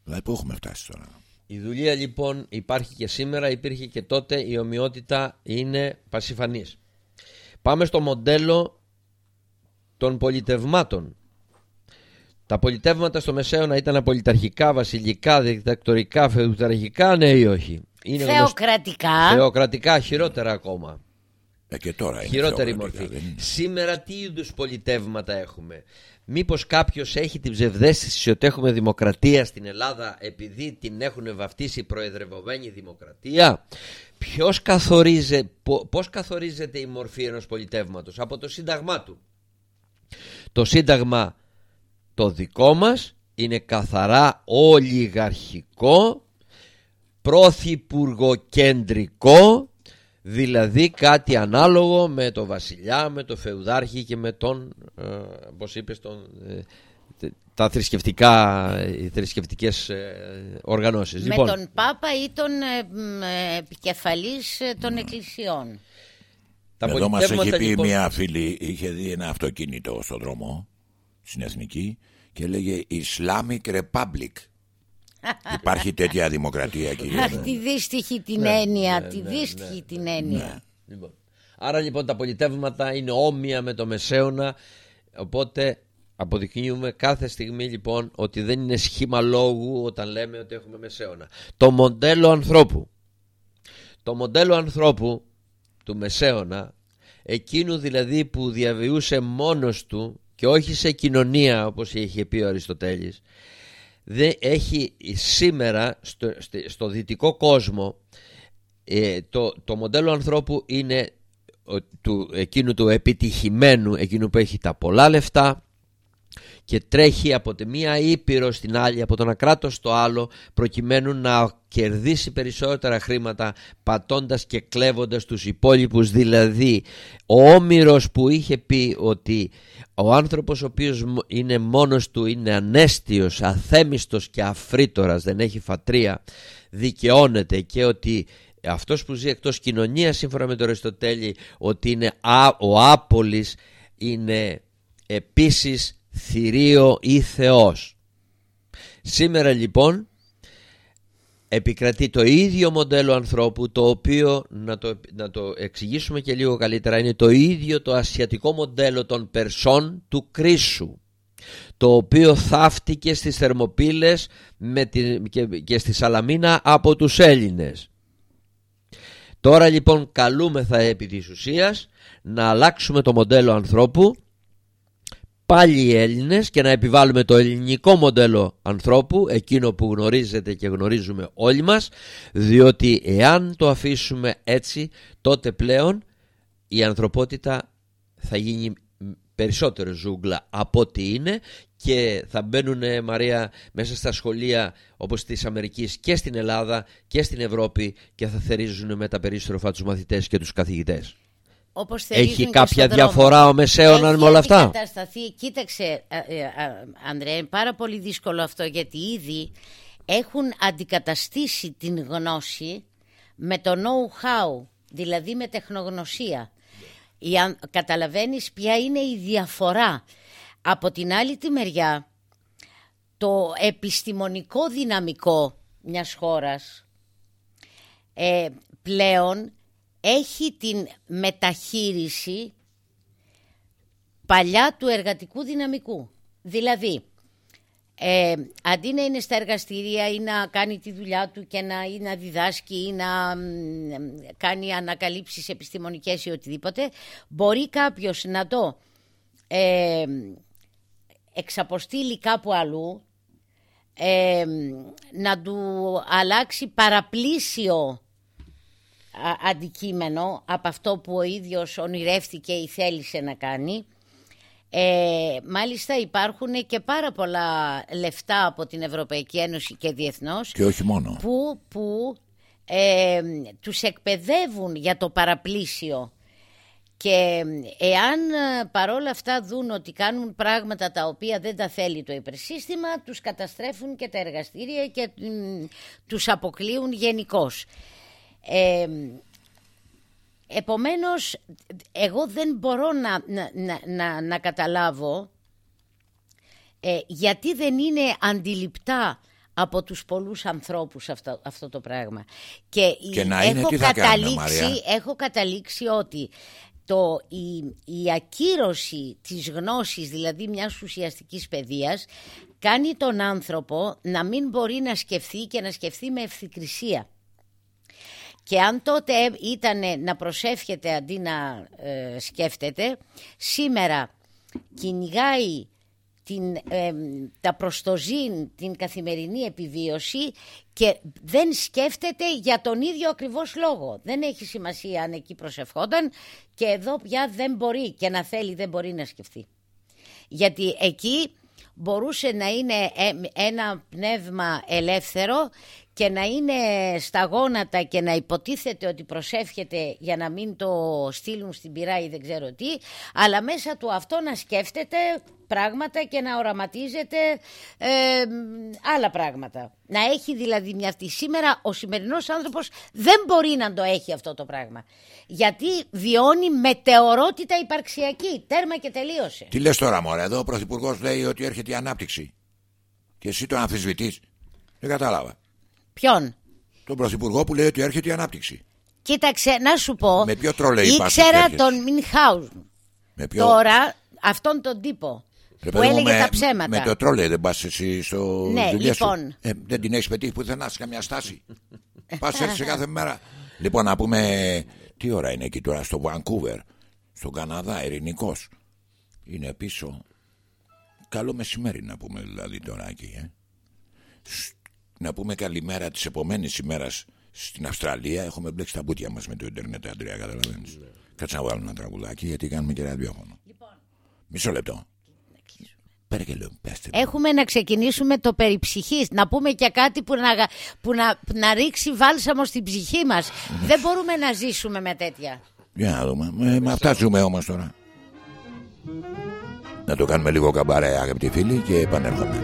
Δηλαδή πού έχουμε φτάσει τώρα. Η δουλεία λοιπόν υπάρχει και σήμερα, υπήρχε και τότε, η ομοιότητα είναι πασιφανής. Πάμε στο μοντέλο των πολιτευμάτων. Τα πολιτεύματα στο Μεσαίωνα ήταν απολυταρχικά, βασιλικά, δικτακτορικά, φεουδαρχικά, ναι ή όχι; Είναι γνωστό- Θεοκρατικά Θεοκρατικά, χειρότερα ακόμα. Ε, και τώρα είναι Χειρότερη θεοκρατικά, μορφή. δεν είναι. Σήμερα τι είδους πολιτεύματα έχουμε; Μήπως κάποιος έχει την ψευδέστηση ότι έχουμε δημοκρατία στην Ελλάδα επειδή την έχουν βαφτίσει προεδρευομένη δημοκρατία; Ποιος καθορίζει, πο- πώς καθορίζεται η μορφή ενός πολιτεύματος; Από το σύνταγμά του. Το σύνταγμα το δικό μας είναι καθαρά ολιγαρχικό, πρωθυπουργοκεντρικό, δηλαδή κάτι ανάλογο με το βασιλιά, με το φεουδάρχη και με τον, ε, πώς είπες, τον, ε, τε- τα θρησκευτικά, οι θρησκευτικές ε, οργανώσεις. με τον Πάπα ή τον ε, μ, ε, επικεφαλής ε, των εκκλησιών; τα Εδώ μας έχει πολιτεύματα, πει λοιπόν, μια φίλη, είχε δει ένα αυτοκίνητο στον δρόμο στην εθνική και έλεγε Islamic Republic. [laughs] Υπάρχει τέτοια δημοκρατία κύριε Αχ, τη δύστιχη την έννοια, τη δύστιχη την έννοια. Λοιπόν. Άρα λοιπόν τα πολιτεύματα είναι όμοια με το μεσαίωνα Οπότε αποδεικνύουμε κάθε στιγμή λοιπόν ότι δεν είναι σχήμα λόγου όταν λέμε ότι έχουμε μεσαίωνα Το μοντέλο ανθρώπου. Το μοντέλο ανθρώπου του μεσαίωνα Εκείνου δηλαδή που διαβιούσε μόνος του και όχι σε κοινωνία όπως είχε πει ο Αριστοτέλης δεν έχει σήμερα στο, στο δυτικό κόσμο ε, το, το μοντέλο ανθρώπου είναι του, εκείνου του επιτυχημένου, εκείνου που έχει τα πολλά λεφτά και τρέχει από τη μία ήπειρο στην άλλη, από το ένα κράτος στο άλλο προκειμένου να κερδίσει περισσότερα χρήματα πατώντας και κλέβοντας τους υπόλοιπους. Δηλαδή ο Όμηρος που είχε πει ότι ο άνθρωπος ο οποίος είναι μόνος του είναι ανέστιος, αθέμιστος και αφρίτορας δεν έχει φατρία δικαιώνεται και ότι αυτός που ζει εκτός κοινωνίας σύμφωνα με τον Αριστοτέλη ότι είναι ο άπολης είναι επίσης θηρίο ή θεός. Σήμερα λοιπόν επικρατεί το ίδιο μοντέλο ανθρώπου το οποίο να το, να το εξηγήσουμε και λίγο καλύτερα είναι το ίδιο το ασιατικό μοντέλο των Περσών του Κρίσου το οποίο θαύτηκε στις Θερμοπύλες με τη, και, και στη Σαλαμίνα από τους Έλληνες. Τώρα λοιπόν καλούμεθα επί της ουσίας να αλλάξουμε το μοντέλο ανθρώπου πάλι οι Έλληνες και να επιβάλλουμε το ελληνικό μοντέλο ανθρώπου εκείνο που γνωρίζετε και γνωρίζουμε όλοι μας διότι εάν το αφήσουμε έτσι τότε πλέον η ανθρωπότητα θα γίνει περισσότερο ζούγκλα από ό,τι είναι και θα μπαίνουν Μαρία μέσα στα σχολεία όπως της Αμερικής και στην Ελλάδα και στην Ευρώπη και θα θερίζουν με τα περίστροφα τους μαθητές και τους καθηγητές. Όπως Έχει κάποια διαφορά ο Μεσαίωνας με όλα αυτά; Κατασταθεί. Κοίταξε ε, ε, Ανδρέα, είναι πάρα πολύ δύσκολο αυτό γιατί ήδη έχουν αντικαταστήσει την γνώση με το know-how, δηλαδή με τεχνογνωσία. Καταλαβαίνεις ποια είναι η διαφορά. Από την άλλη τη μεριά, το επιστημονικό δυναμικό μιας χώρας ε, πλέον έχει την μεταχείριση παλιά του εργατικού δυναμικού. Δηλαδή, ε, αντί να είναι στα εργαστήρια ή να κάνει τη δουλειά του και να, ή να διδάσκει ή να κάνει ανακαλύψεις επιστημονικές ή οτιδήποτε, μπορεί κάποιος να το ε, εξαποστείλει κάπου αλλού, ε, να του αλλάξει παραπλήσιο αντικείμενο από αυτό που ο ίδιος ονειρεύτηκε ή θέλησε να κάνει. Ε, μάλιστα υπάρχουν και πάρα πολλά λεφτά από την Ευρωπαϊκή Ένωση και διεθνώς και όχι μόνο. που, που ε, τους εκπαιδεύουν για το παραπλήσιο. Και εάν παρόλα αυτά δουν ότι κάνουν πράγματα τα οποία δεν τα θέλει το υπερσύστημα τους καταστρέφουν και τα εργαστήρια και τους αποκλείουν γενικώς. Ε, Επομένως, εγώ δεν μπορώ να, να, να, να καταλάβω ε, γιατί δεν είναι αντιληπτά από τους πολλούς ανθρώπους αυτό, αυτό το πράγμα. Και, και να είναι έχω, τι θα καταλήξει, έχω καταλήξει ότι το, η, η ακύρωση της γνώσης, δηλαδή μιας ουσιαστικής παιδείας, κάνει τον άνθρωπο να μην μπορεί να σκεφτεί και να σκεφτεί με ευθυκρισία. Και αν τότε ήταν να προσεύχεται αντί να ε, σκέφτεται, σήμερα κυνηγάει την, ε, τα προστοζήν, την καθημερινή επιβίωση και δεν σκέφτεται για τον ίδιο ακριβώς λόγο. Δεν έχει σημασία αν εκεί προσευχόταν και εδώ πια δεν μπορεί και να θέλει δεν μπορεί να σκεφτεί. Γιατί εκεί μπορούσε να είναι ε, ένα πνεύμα ελεύθερο και να είναι στα γόνατα και να υποτίθεται ότι προσεύχεται για να μην το στείλουν στην πυρά ή δεν ξέρω τι, αλλά μέσα του αυτό να σκέφτεται πράγματα και να οραματίζεται ε, άλλα πράγματα. Να έχει δηλαδή μια αυτή. Σήμερα ο σημερινός άνθρωπος δεν μπορεί να το έχει αυτό το πράγμα. Γιατί βιώνει μετεωρότητα υπαρξιακή. Τέρμα και τελείωσε. Τι λες τώρα μωρέ; Εδώ ο Πρωθυπουργός λέει ότι έρχεται η ανάπτυξη Και εσύ το αμφισβητείς Δεν κατάλαβα Ποιον; Τον Πρωθυπουργό που λέει ότι έρχεται η ανάπτυξη Κοίταξε να σου πω Με ποιο τρόλεϊ Ήξερα τον Μινχάουζ ποιο... Τώρα αυτόν τον τύπο Ρε, που έλεγε με, τα ψέματα. Με το τρόλεϊ δεν πας εσύ στο ναι, δουλειά λοιπόν. σου. Ε, δεν την έχεις πετύχει πουθενά σε καμιά στάση; [laughs] πας έτσι κάθε μέρα. Λοιπόν, να πούμε. Τι ώρα είναι εκεί τώρα στο Βανκούβερ, στον Καναδά, ειρηνικός. Είναι πίσω. Καλό μεσημέρι να πούμε δηλαδή τώρα εκεί. Ε. Να πούμε καλημέρα της επομένης ημέρας στην Αυστραλία. Έχουμε μπλέξει τα μπουτια μας με το Ιντερνετ, Αντρέα, καταλαβαίνεις. Ναι. Κάτσε να βάλουμε ένα τραγουδάκι γιατί κάνουμε και ραδιόφωνο. Λοιπόν. Μισό λεπτό. Παρακαλώ, Έχουμε να ξεκινήσουμε το περί Να πούμε και κάτι που να, που να, να ρίξει βάλσαμο στην ψυχή μας. Δεν μπορούμε να ζήσουμε με τέτοια. Για να δούμε. Με, με αυτά ζούμε όμως τώρα. Να το κάνουμε λίγο καμπάρε αγαπητοί φίλοι και επανέρχομαι.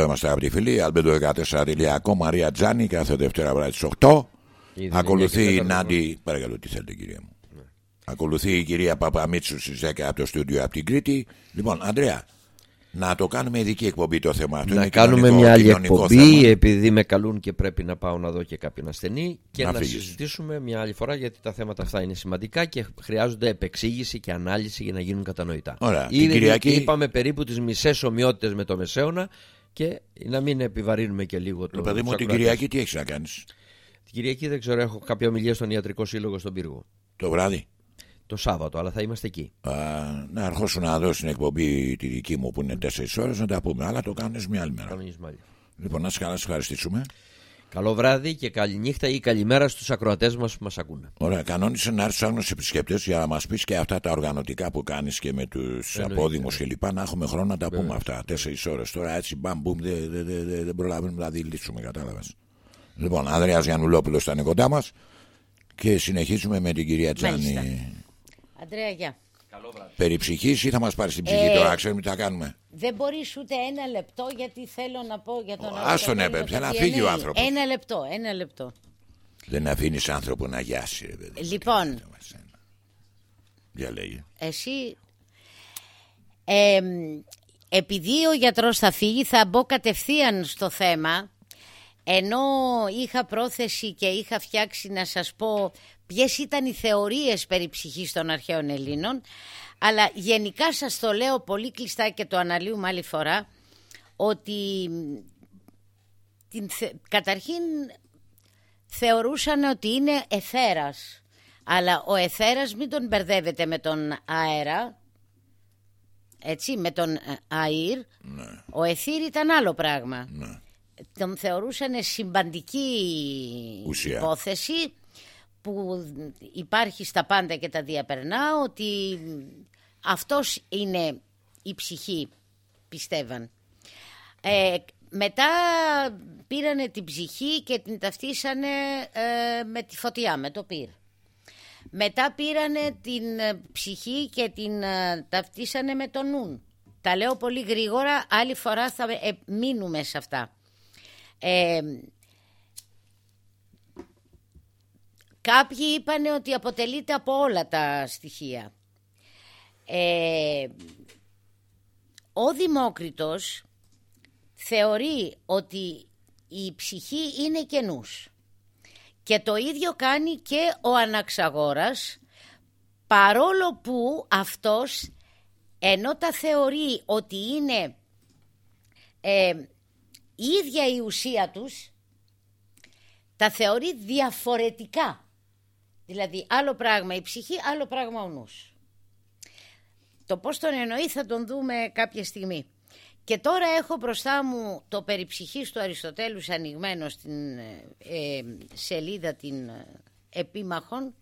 Εδώ είμαστε αγαπητοί φίλοι. Αλμπέντο 14 Μαρία Τζάνι, κάθε Δευτέρα βράδυ στις 8. Ακολουθεί η Νάντι. Παρακαλώ, τι θέλετε, κυρία μου. Ναι. Ακολουθεί η κυρία Παπαμίτσου στις 10 από το στούντιο από την Κρήτη. Λοιπόν, Αντρέα, να το κάνουμε ειδική εκπομπή το θέμα αυτό. Να κάνουμε μια άλλη εκπομπή, θέμα. επειδή με καλούν και πρέπει να πάω να δω και κάποιον ασθενή και να, να συζητήσουμε μια άλλη φορά γιατί τα θέματα αυτά είναι σημαντικά και χρειάζονται επεξήγηση και ανάλυση για να γίνουν κατανοητά. Ωραία. Ήδη Κυριακή... είπαμε περίπου τις μισές ομοιότητες με το Μεσαίωνα και να μην επιβαρύνουμε και λίγο το. Το παιδί μου την Κυριακή τι έχεις να κάνεις; Την Κυριακή δεν ξέρω, έχω κάποια ομιλία στον Ιατρικό Σύλλογο στον Πύργο. Το βράδυ; Το Σάββατο, αλλά θα είμαστε εκεί. Α, να αρχίσω να δω στην εκπομπή τη δική μου που είναι 4 ώρες να τα πούμε. Αλλά το κάνεις μια άλλη μέρα. Λοιπόν, να σε καλά, ευχαριστήσουμε. Καλό βράδυ και καλή νύχτα ή καλημέρα στους ακροατές μας που μας ακούνε. Ωραία, κανόνισε να έρθεις άγνωστοι επισκέπτες για να μας πεις και αυτά τα οργανωτικά που κάνεις και με τους απόδημους κλπ. Να έχουμε χρόνο να τα πούμε αυτά. Τέσσερις ώρες τώρα έτσι μπαμ μπούμ δεν δε, δε, δε, δε προλαβαίνουμε να δηλήσουμε, κατάλαβες. Λοιπόν, Ανδρέας Γιαννουλόπουλος ήταν κοντά μας και συνεχίζουμε με την κυρία Τζάνη. Μάλιστα. Αντρέα, γεια. Περί ψυχής ή θα μας πάρεις την ψυχή Ε, τώρα, ξέρουμε τι θα κάνουμε; Δεν μπορείς ούτε ένα λεπτό γιατί θέλω να πω για τον Ω, Αριστοτέλη άστον με έπρεπε, το να DNA. φύγει ο άνθρωπος. Ένα λεπτό, ένα λεπτό. Δεν αφήνεις άνθρωπο να γιάσει, ρε παιδί. Λοιπόν, Για λέγε. εσύ ε, επειδή ο γιατρός θα φύγει θα μπω κατευθείαν στο θέμα ενώ είχα πρόθεση και είχα φτιάξει να σας πω ποιες ήταν οι θεωρίες περί ψυχής των αρχαίων Ελλήνων αλλά γενικά σας το λέω πολύ κλειστά και το αναλύουμε άλλη φορά ότι την, θε- καταρχήν θεωρούσαν ότι είναι εθέρας αλλά ο εθέρας μην τον μπερδεύετε με τον αέρα έτσι με τον ε, αήρ ο εθήρ ήταν άλλο πράγμα Ναι. τον θεωρούσαν συμπαντική Ουσία. υπόθεση που υπάρχει στα πάντα και τα διαπερνά ότι αυτός είναι η ψυχή πιστεύαν ε, μετά πήρανε την ψυχή και την ταυτίσανε ε, με τη φωτιά, με το πυρ. Μετά πήρανε την ε, ψυχή και την ε, ταυτίσανε με το νουν. Τα λέω πολύ γρήγορα, άλλη φορά θα ε, μείνουμε σε αυτά. Ε, κάποιοι είπαν ότι αποτελείται από όλα τα στοιχεία. Ε, ο Δημόκριτος θεωρεί ότι η ψυχή είναι καινούς. Και το ίδιο κάνει και ο Αναξαγόρας, παρόλο που αυτός, ενώ τα θεωρεί ότι είναι ε, η ίδια η ουσία τους, τα θεωρεί διαφορετικά. Δηλαδή, άλλο πράγμα η ψυχή, άλλο πράγμα ο νους. Το πώς τον εννοεί θα τον δούμε κάποια στιγμή. Και τώρα έχω μπροστά μου το περιψυχής του Αριστοτέλους ανοιγμένο στην ε, ε, σελίδα την ε, επίμαχων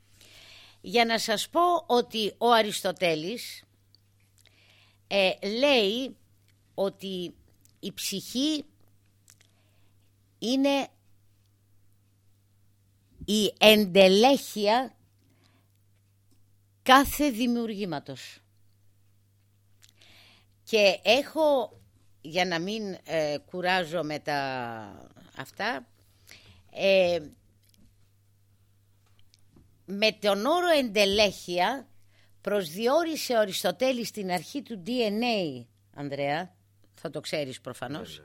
για να σας πω ότι ο Αριστοτέλης ε, λέει ότι η ψυχή είναι η εντελέχεια κάθε δημιουργήματος. Και έχω, για να μην ε, κουράζω με τα αυτά, ε, με τον όρο εντελέχεια προσδιορίσε ο Αριστοτέλης στην αρχή του DNA, Ανδρέα, θα το ξέρεις προφανώς,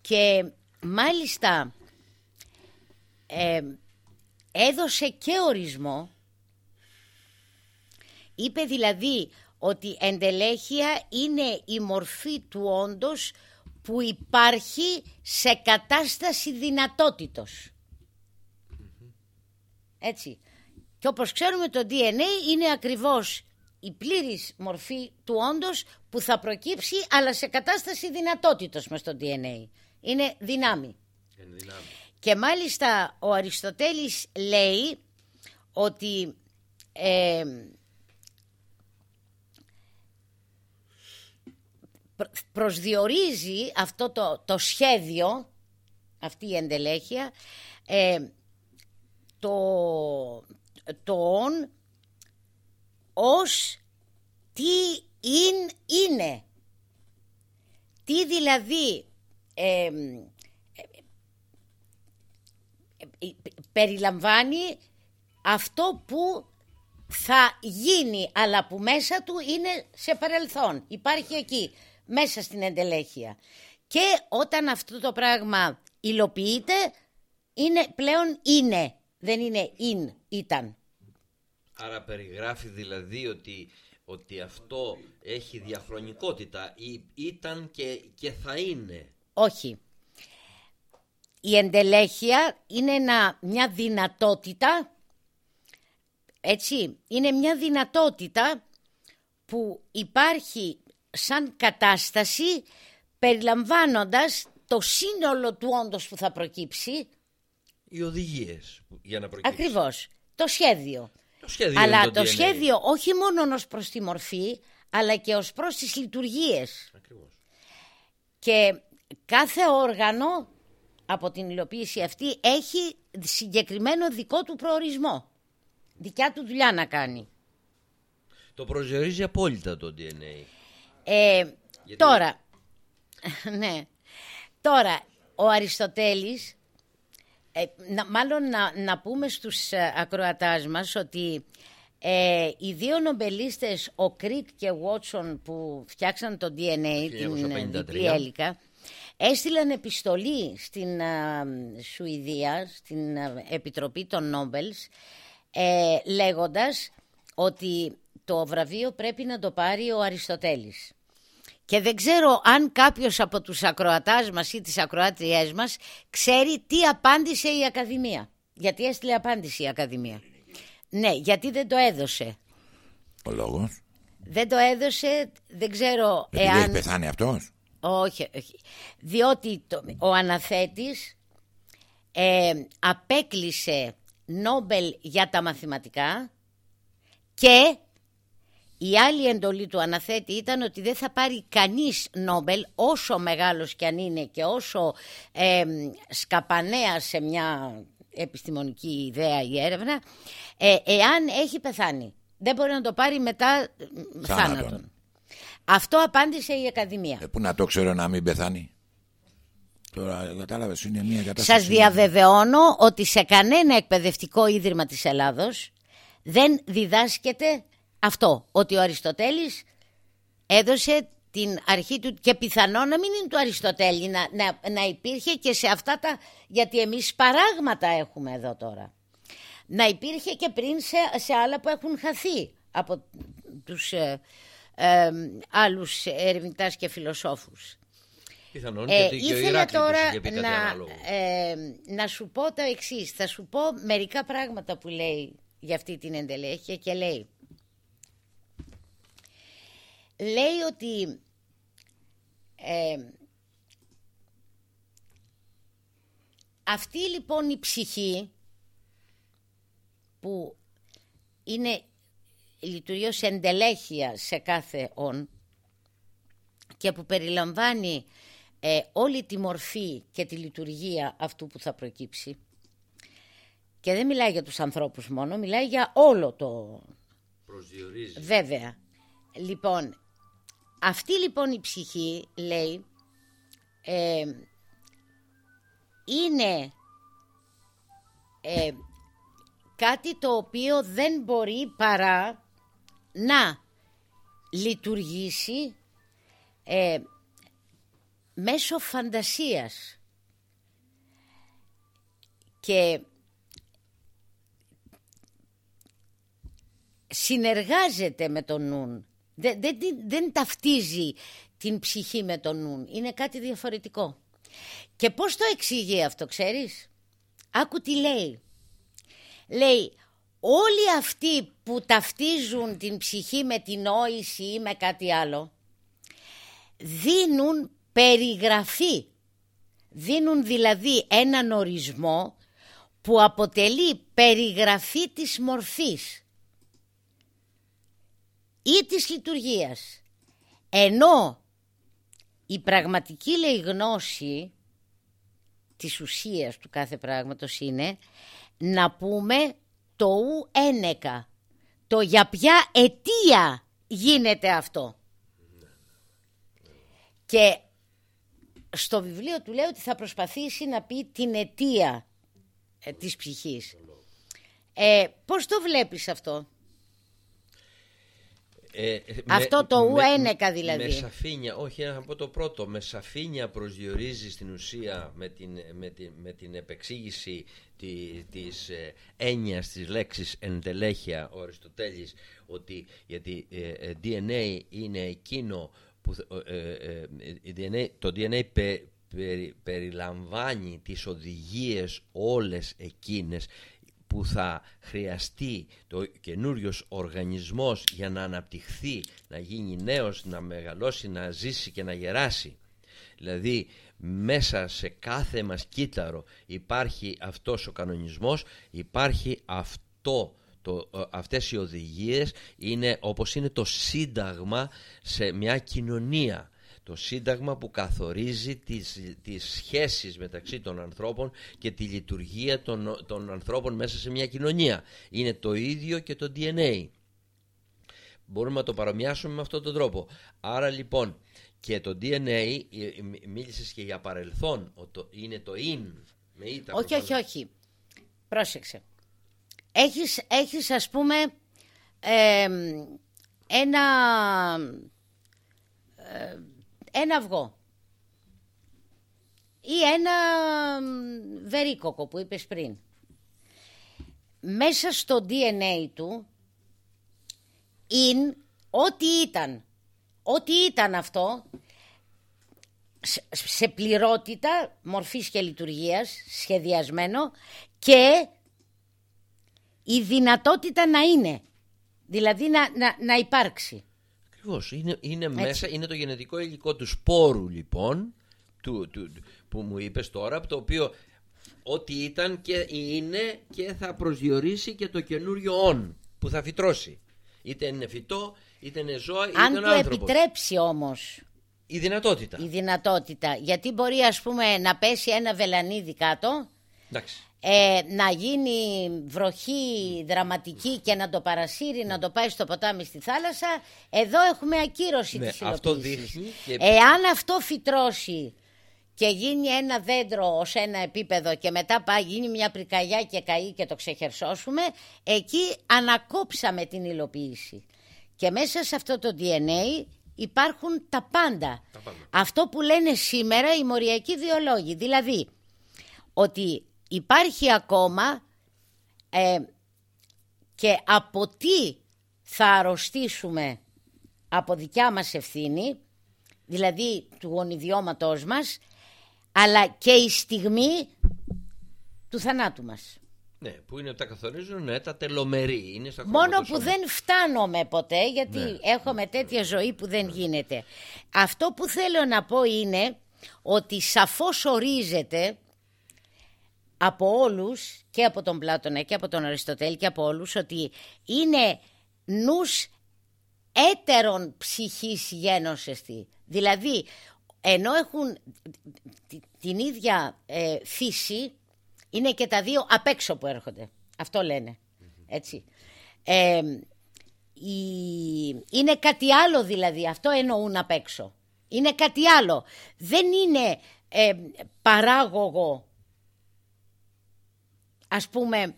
και μάλιστα ε, έδωσε και ορισμό, είπε δηλαδή ότι εντελέχεια είναι η μορφή του όντως που υπάρχει σε κατάσταση δυνατότητος. Έτσι. Και όπως ξέρουμε το DNA είναι ακριβώς η πλήρης μορφή του όντως που θα προκύψει αλλά σε κατάσταση δυνατότητος μες στο DNA. Είναι δυνάμει. Και μάλιστα ο Αριστοτέλης λέει ότι ε, προ- προσδιορίζει αυτό το, το σχέδιο, αυτή η εντελέχεια, ε, το, το «ον» ως τι ειν είναι. Τι δηλαδή ε, ε, ε, περιλαμβάνει αυτό που θα γίνει αλλά που μέσα του είναι σε παρελθόν. Υπάρχει εκεί, μέσα στην εντελέχεια. Και όταν αυτό το πράγμα υλοποιείται, είναι πλέον είναι. Δεν είναι in, ήταν. Άρα περιγράφει δηλαδή ότι, ότι αυτό έχει διαχρονικότητα ή ήταν και, και θα είναι. Όχι. Η εντελέχεια είναι ένα, μια δυνατότητα, έτσι, είναι μια δυνατότητα που υπάρχει σαν κατάσταση περιλαμβάνοντας το σύνολο του όντως που θα προκύψει, οι οδηγίες που- για να προκύψει. Ακριβώς. Το σχέδιο. Το σχέδιο αλλά είναι το, DNA. σχέδιο όχι μόνο ως προς τη μορφή, αλλά και ως προς τις λειτουργίες. Ακριβώς. Και κάθε όργανο από την υλοποίηση αυτή έχει συγκεκριμένο δικό του προορισμό. Δικιά του δουλειά να κάνει. Το προσδιορίζει απόλυτα το DNA. Ε, Γιατί- Τώρα, [laughs] ναι, τώρα ο Αριστοτέλης, ε, να, μάλλον να, να πούμε στους ε, ακροατάς μας ότι ε, οι δύο νομπελίστες, ο Κρίκ και ο Βότσον που φτιάξαν το DNA, την ε, 1953. διπλή έλικα, έστειλαν επιστολή στην ε, Σουηδία, στην ε, Επιτροπή των Νόμπελς, ε, λέγοντας ότι το βραβείο πρέπει να το πάρει ο Αριστοτέλης. Και δεν ξέρω αν κάποιος από τους ακροατάς μας ή τις ακροάτριές μας ξέρει τι απάντησε η Ακαδημία. Γιατί έστειλε απάντηση η Ακαδημία. Ναι, γιατί δεν το έδωσε. Ο λόγος; Δεν το έδωσε, δεν ξέρω Επειδή έχει εάν... πεθάνει αυτός; Όχι, όχι. Διότι το, ο αναθέτης ε, απέκλεισε Νόμπελ για τα μαθηματικά και η άλλη εντολή του αναθέτη ήταν ότι δεν θα πάρει κανείς Νόμπελ όσο μεγάλος κι αν είναι και όσο ε, σκαπανέα σε μια επιστημονική ιδέα ή έρευνα ε, εάν έχει πεθάνει. Δεν μπορεί να το πάρει μετά ε, Θάνατον. Θάνατον. Αυτό απάντησε η Ακαδημία. Ε, πού να το ξέρω να μην πεθάνει. Τώρα κατάλαβες, είναι μια κατάσταση. Σας διαβεβαιώνω ότι σε κανένα εκπαιδευτικό ίδρυμα της Ελλάδος δεν διδάσκεται αυτό, ότι ο Αριστοτέλης έδωσε την αρχή του και πιθανό να μην είναι του Αριστοτέλη, να, να, να υπήρχε και σε αυτά τα, γιατί εμείς παράγματα έχουμε εδώ τώρα. Να υπήρχε και πριν σε, σε άλλα που έχουν χαθεί από τους ε, ε, άλλους ερευνητάς και φιλοσόφους. Πιθανόν Ε, γιατί και ο ήθελα Ηράκλειτος τώρα είχε πει κάτι να, ανάλογο. ε, να σου πω το εξής. Θα σου πω μερικά πράγματα που λέει για αυτή την εντελέχεια και λέει. Λέει ότι ε, αυτή λοιπόν η ψυχή που είναι λειτουργεί ως εντελέχεια σε κάθε όν και που περιλαμβάνει ε, όλη τη μορφή και τη λειτουργία αυτού που θα προκύψει. Και δεν μιλάει για τους ανθρώπους μόνο, μιλάει για όλο το... Προσδιορίζει. Βέβαια. Λοιπόν, αυτή λοιπόν η ψυχή, λέει, ε, είναι ε, κάτι το οποίο δεν μπορεί παρά να λειτουργήσει ε, μέσω φαντασίας και συνεργάζεται με τον νουν. Δεν, δεν, δεν, δεν ταυτίζει την ψυχή με τον νουν. Είναι κάτι διαφορετικό. Και πώς το εξηγεί αυτό, ξέρεις; Άκου τι λέει. Λέει, όλοι αυτοί που ταυτίζουν την ψυχή με την νόηση ή με κάτι άλλο, δίνουν περιγραφή. Δίνουν δηλαδή έναν ορισμό που αποτελεί περιγραφή της μορφής ή της λειτουργίας. Ενώ η πραγματική λέει γνώση της ουσίας του κάθε πράγματος είναι να πούμε το ου ένεκα. Το για ποια αιτία γίνεται αυτό. Και στο βιβλίο του λέει ότι θα προσπαθήσει να πει την αιτία ε, της ψυχής. Ε, πώς το βλέπεις αυτό; Ε, ε, Αυτό το με- ουένεκα δηλαδή. Με σαφήνεια, όχι να πω το πρώτο, με σαφήνεια προσδιορίζει στην ουσία με την, με την, με την επεξήγηση τη, της ε, έννοιας της λέξης εντελέχεια ο Αριστοτέλης ότι γιατί ε, ε, DNA είναι εκείνο που θε- ε, ε, ε, η DNA, το DNA πε- περι- περιλαμβάνει τις οδηγίες όλες εκείνες που θα χρειαστεί το καινούριος οργανισμός για να αναπτυχθεί, να γίνει νέος, να μεγαλώσει, να ζήσει και να γεράσει. Δηλαδή μέσα σε κάθε μας κύτταρο υπάρχει αυτός ο κανονισμός, υπάρχει αυτό το, ε, αυτές οι οδηγίες είναι όπως είναι το σύνταγμα σε μια κοινωνία. Το σύνταγμα που καθορίζει τις, τις σχέσεις μεταξύ των ανθρώπων και τη λειτουργία των, των ανθρώπων μέσα σε μια κοινωνία. Είναι το ίδιο και το DNA μπορούμε να το παρομοιάσουμε με αυτόν τον τρόπο. Άρα λοιπόν και το DNA ε, ε, μίλησες και για παρελθόν είναι το in με όχι όχι όχι πρόσεξε έχεις, έχεις ας πούμε ένα, ε, ένα αυγό ή ένα βερίκοκο που είπες πριν. Μέσα στο DNA του είναι ό,τι ήταν. Ό,τι ήταν αυτό σε πληρότητα μορφής και λειτουργίας σχεδιασμένο και η δυνατότητα να είναι. Δηλαδή να, να, να υπάρξει. Ακριβώς. Είναι, είναι μέσα, είναι το γενετικό υλικό του σπόρου λοιπόν, του, του, που μου είπες τώρα, το οποίο ό,τι ήταν και είναι και θα προσδιορίσει και το καινούριο όν που θα φυτρώσει. Είτε είναι φυτό, είτε είναι ζώα, είτε Αν είναι του επιτρέψει όμως η δυνατότητα. Η δυνατότητα. Γιατί μπορεί ας πούμε να πέσει ένα βελανίδι κάτω Εντάξει ε, να γίνει βροχή δραματική και να το παρασύρει, να το πάει στο ποτάμι στη θάλασσα, εδώ έχουμε ακύρωση ναι, της αυτό δείχνει και... Εάν αυτό φυτρώσει και γίνει ένα δέντρο ως ένα επίπεδο και μετά πάει γίνει μια πρικαγιά και καεί και το ξεχερσώσουμε, εκεί ανακόψαμε την υλοποίηση. Και μέσα σε αυτό το DNA υπάρχουν τα πάντα. τα πάντα. Αυτό που λένε σήμερα οι μοριακοί βιολόγοι. Δηλαδή ότι υπάρχει ακόμα ε, και από τι θα αρρωστήσουμε από δικιά μας ευθύνη, δηλαδή του γονιδιώματός μας, αλλά και η στιγμή του θανάτου μας. Ναι, που είναι τα καθορίζουν, ναι, τα τελομερή. Είναι στα Μόνο που δεν φτάνομαι ποτέ, γιατί ναι. έχουμε τέτοια ζωή που δεν γίνεται. Αυτό που θέλω να πω είναι ότι σαφώς ορίζεται από όλους και από τον Πλάτωνα και από τον Αριστοτέλη και από όλους ότι είναι νους έτερον ψυχής γένος Δηλαδή ενώ έχουν την ίδια ε, φύση είναι και τα δύο απ' έξω που έρχονται. Αυτό λένε. Έτσι. Ε, είναι κάτι άλλο δηλαδή. Αυτό εννοούν απ' έξω. Είναι κάτι άλλο. Δεν είναι ε, παράγωγο ας πούμε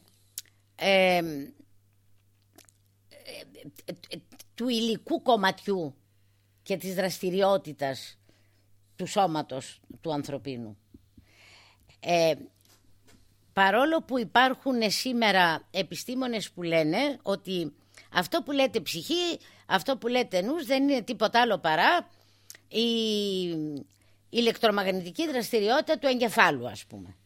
του υλικού κομματιού και της δραστηριότητας του σώματος του ανθρωπίνου. Ε, παρόλο που υπάρχουν σήμερα επιστήμονες που λένε ότι αυτό που λέτε ψυχή, αυτό που λέτε νους δεν είναι τίποτα άλλο παρά η ηλεκτρομαγνητική δραστηριότητα του εγκεφάλου ας πούμε.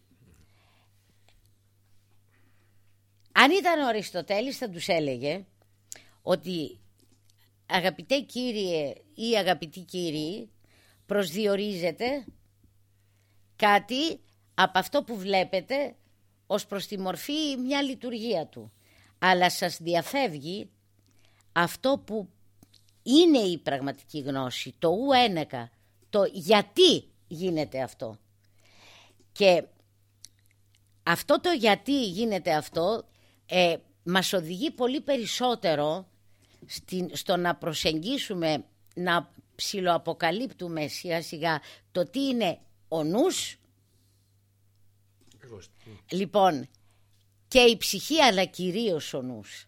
Αν ήταν ο Αριστοτέλης θα τους έλεγε ότι αγαπητέ κύριε ή αγαπητοί κύριοι προσδιορίζεται κάτι από αυτό που βλέπετε ως προς τη μορφή μια λειτουργία του. Αλλά σας διαφεύγει αυτό που είναι η πραγματική γνώση, το ου ένεκα, το γιατί γίνεται αυτό. Και αυτό το γιατί γίνεται αυτό ε, μας οδηγεί πολύ περισσότερο στο να προσεγγίσουμε, να ψιλοαποκαλύπτουμε σιγά σιγά το τι είναι ο νους. Λοιπόν, και η ψυχή αλλά κυρίως ο νους.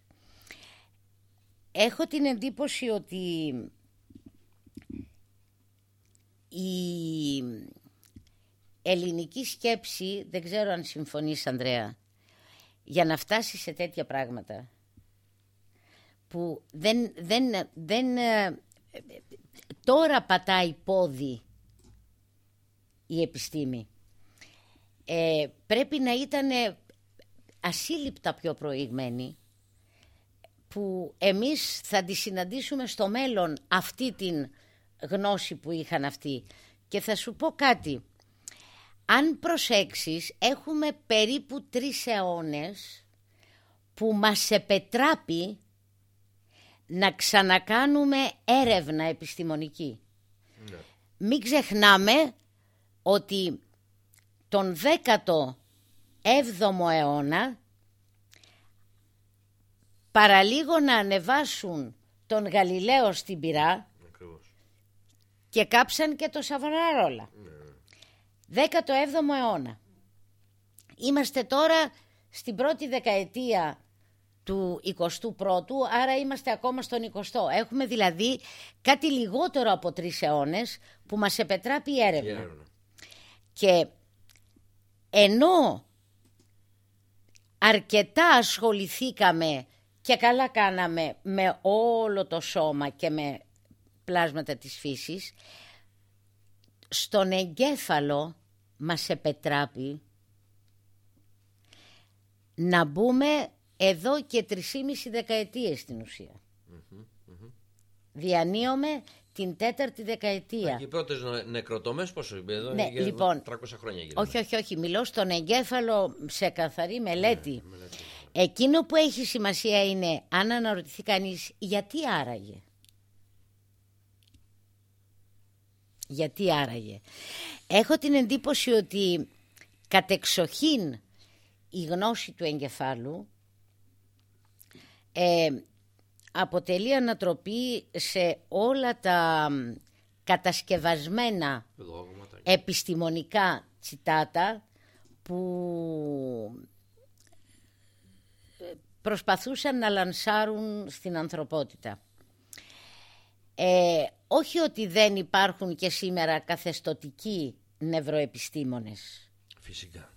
Έχω την εντύπωση ότι η ελληνική σκέψη, δεν ξέρω αν συμφωνείς Ανδρέα, για να φτάσει σε τέτοια πράγματα που δεν, δεν, δεν ε, τώρα πατάει πόδι η επιστήμη. Ε, πρέπει να ήταν ασύλληπτα πιο προηγμένη που εμείς θα τη συναντήσουμε στο μέλλον αυτή την γνώση που είχαν αυτοί Και θα σου πω κάτι. Αν προσέξεις, έχουμε περίπου τρεις αιώνες που μας επετράπει να ξανακάνουμε έρευνα επιστημονική. Ναι. Μην ξεχνάμε ότι τον 17ο αιώνα παραλίγο να ανεβάσουν τον Γαλιλαίο στην πυρά Ακριβώς. και κάψαν και το Σαββαράρολα. 17ο αιώνα. Είμαστε τώρα στην πρώτη δεκαετία του 21ου, άρα είμαστε ακόμα στον 20ο. Έχουμε δηλαδή κάτι λιγότερο από τρεις αιώνες που μας επετράπει η Η έρευνα. έρευνα. Και ενώ αρκετά ασχοληθήκαμε και καλά κάναμε με όλο το σώμα και με πλάσματα της φύσης, στον εγκέφαλο μας επετράπει να μπούμε εδώ και 3,5 δεκαετίες στην ουσία. Διανύομαι την τέταρτη δεκαετία. Και οι πρώτε νεκροτομές πόσο είπε εδώ, Ναι, για λοιπόν, 300 χρόνια γίνανε. Όχι, όχι, όχι. Μιλώ στον εγκέφαλο σε καθαρή μελέτη. Εκείνο που έχει σημασία είναι αν αναρωτηθεί κανείς γιατί άραγε; Γιατί άραγε; Έχω την εντύπωση ότι κατεξοχήν η γνώση του εγκεφάλου ε, αποτελεί ανατροπή σε όλα τα μ, κατασκευασμένα Δόγματα. επιστημονικά τσιτάτα που ε, προσπαθούσαν να λανσάρουν στην ανθρωπότητα. Ε, όχι ότι δεν υπάρχουν και σήμερα καθεστοτικοί νευροεπιστήμονες. Φυσικά.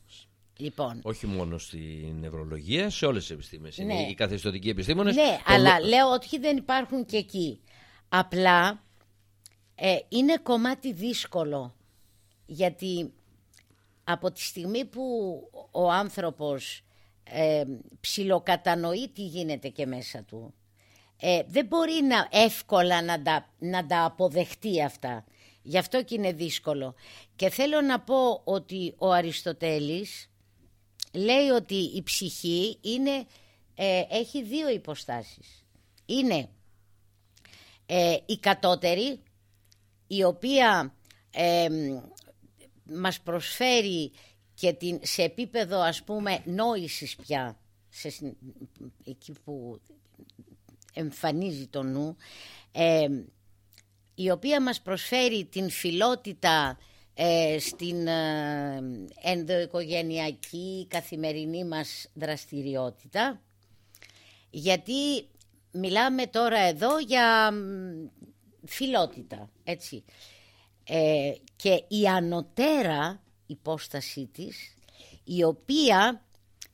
Λοιπόν, Όχι μόνο στη νευρολογία, σε όλες τις επιστήμες. Ναι. Είναι οι καθεστωτικοί επιστήμονες. ναι, αλλά λέω ότι δεν υπάρχουν και εκεί. Απλά ε, είναι κομμάτι δύσκολο γιατί από τη στιγμή που ο άνθρωπος ε, ψιλοκατανοεί τι γίνεται και μέσα του ε, δεν μπορεί να εύκολα να τα, να τα αποδεχτεί αυτά. Γι' αυτό και είναι δύσκολο. Και θέλω να πω ότι ο Αριστοτέλης λέει ότι η ψυχή είναι, ε, έχει δύο υποστάσεις. Είναι ε, η κατώτερη, η οποία ε, μας προσφέρει και την, σε επίπεδο ας πούμε νόησης πια, σε, συν- εκεί που εμφανίζει το νου, ε, η οποία μας προσφέρει την φιλότητα ε, στην ε, ενδοοικογενειακή καθημερινή μας δραστηριότητα γιατί μιλάμε τώρα εδώ για μ, φιλότητα, έτσι. Ε, και η ανωτέρα υπόστασή της, η οποία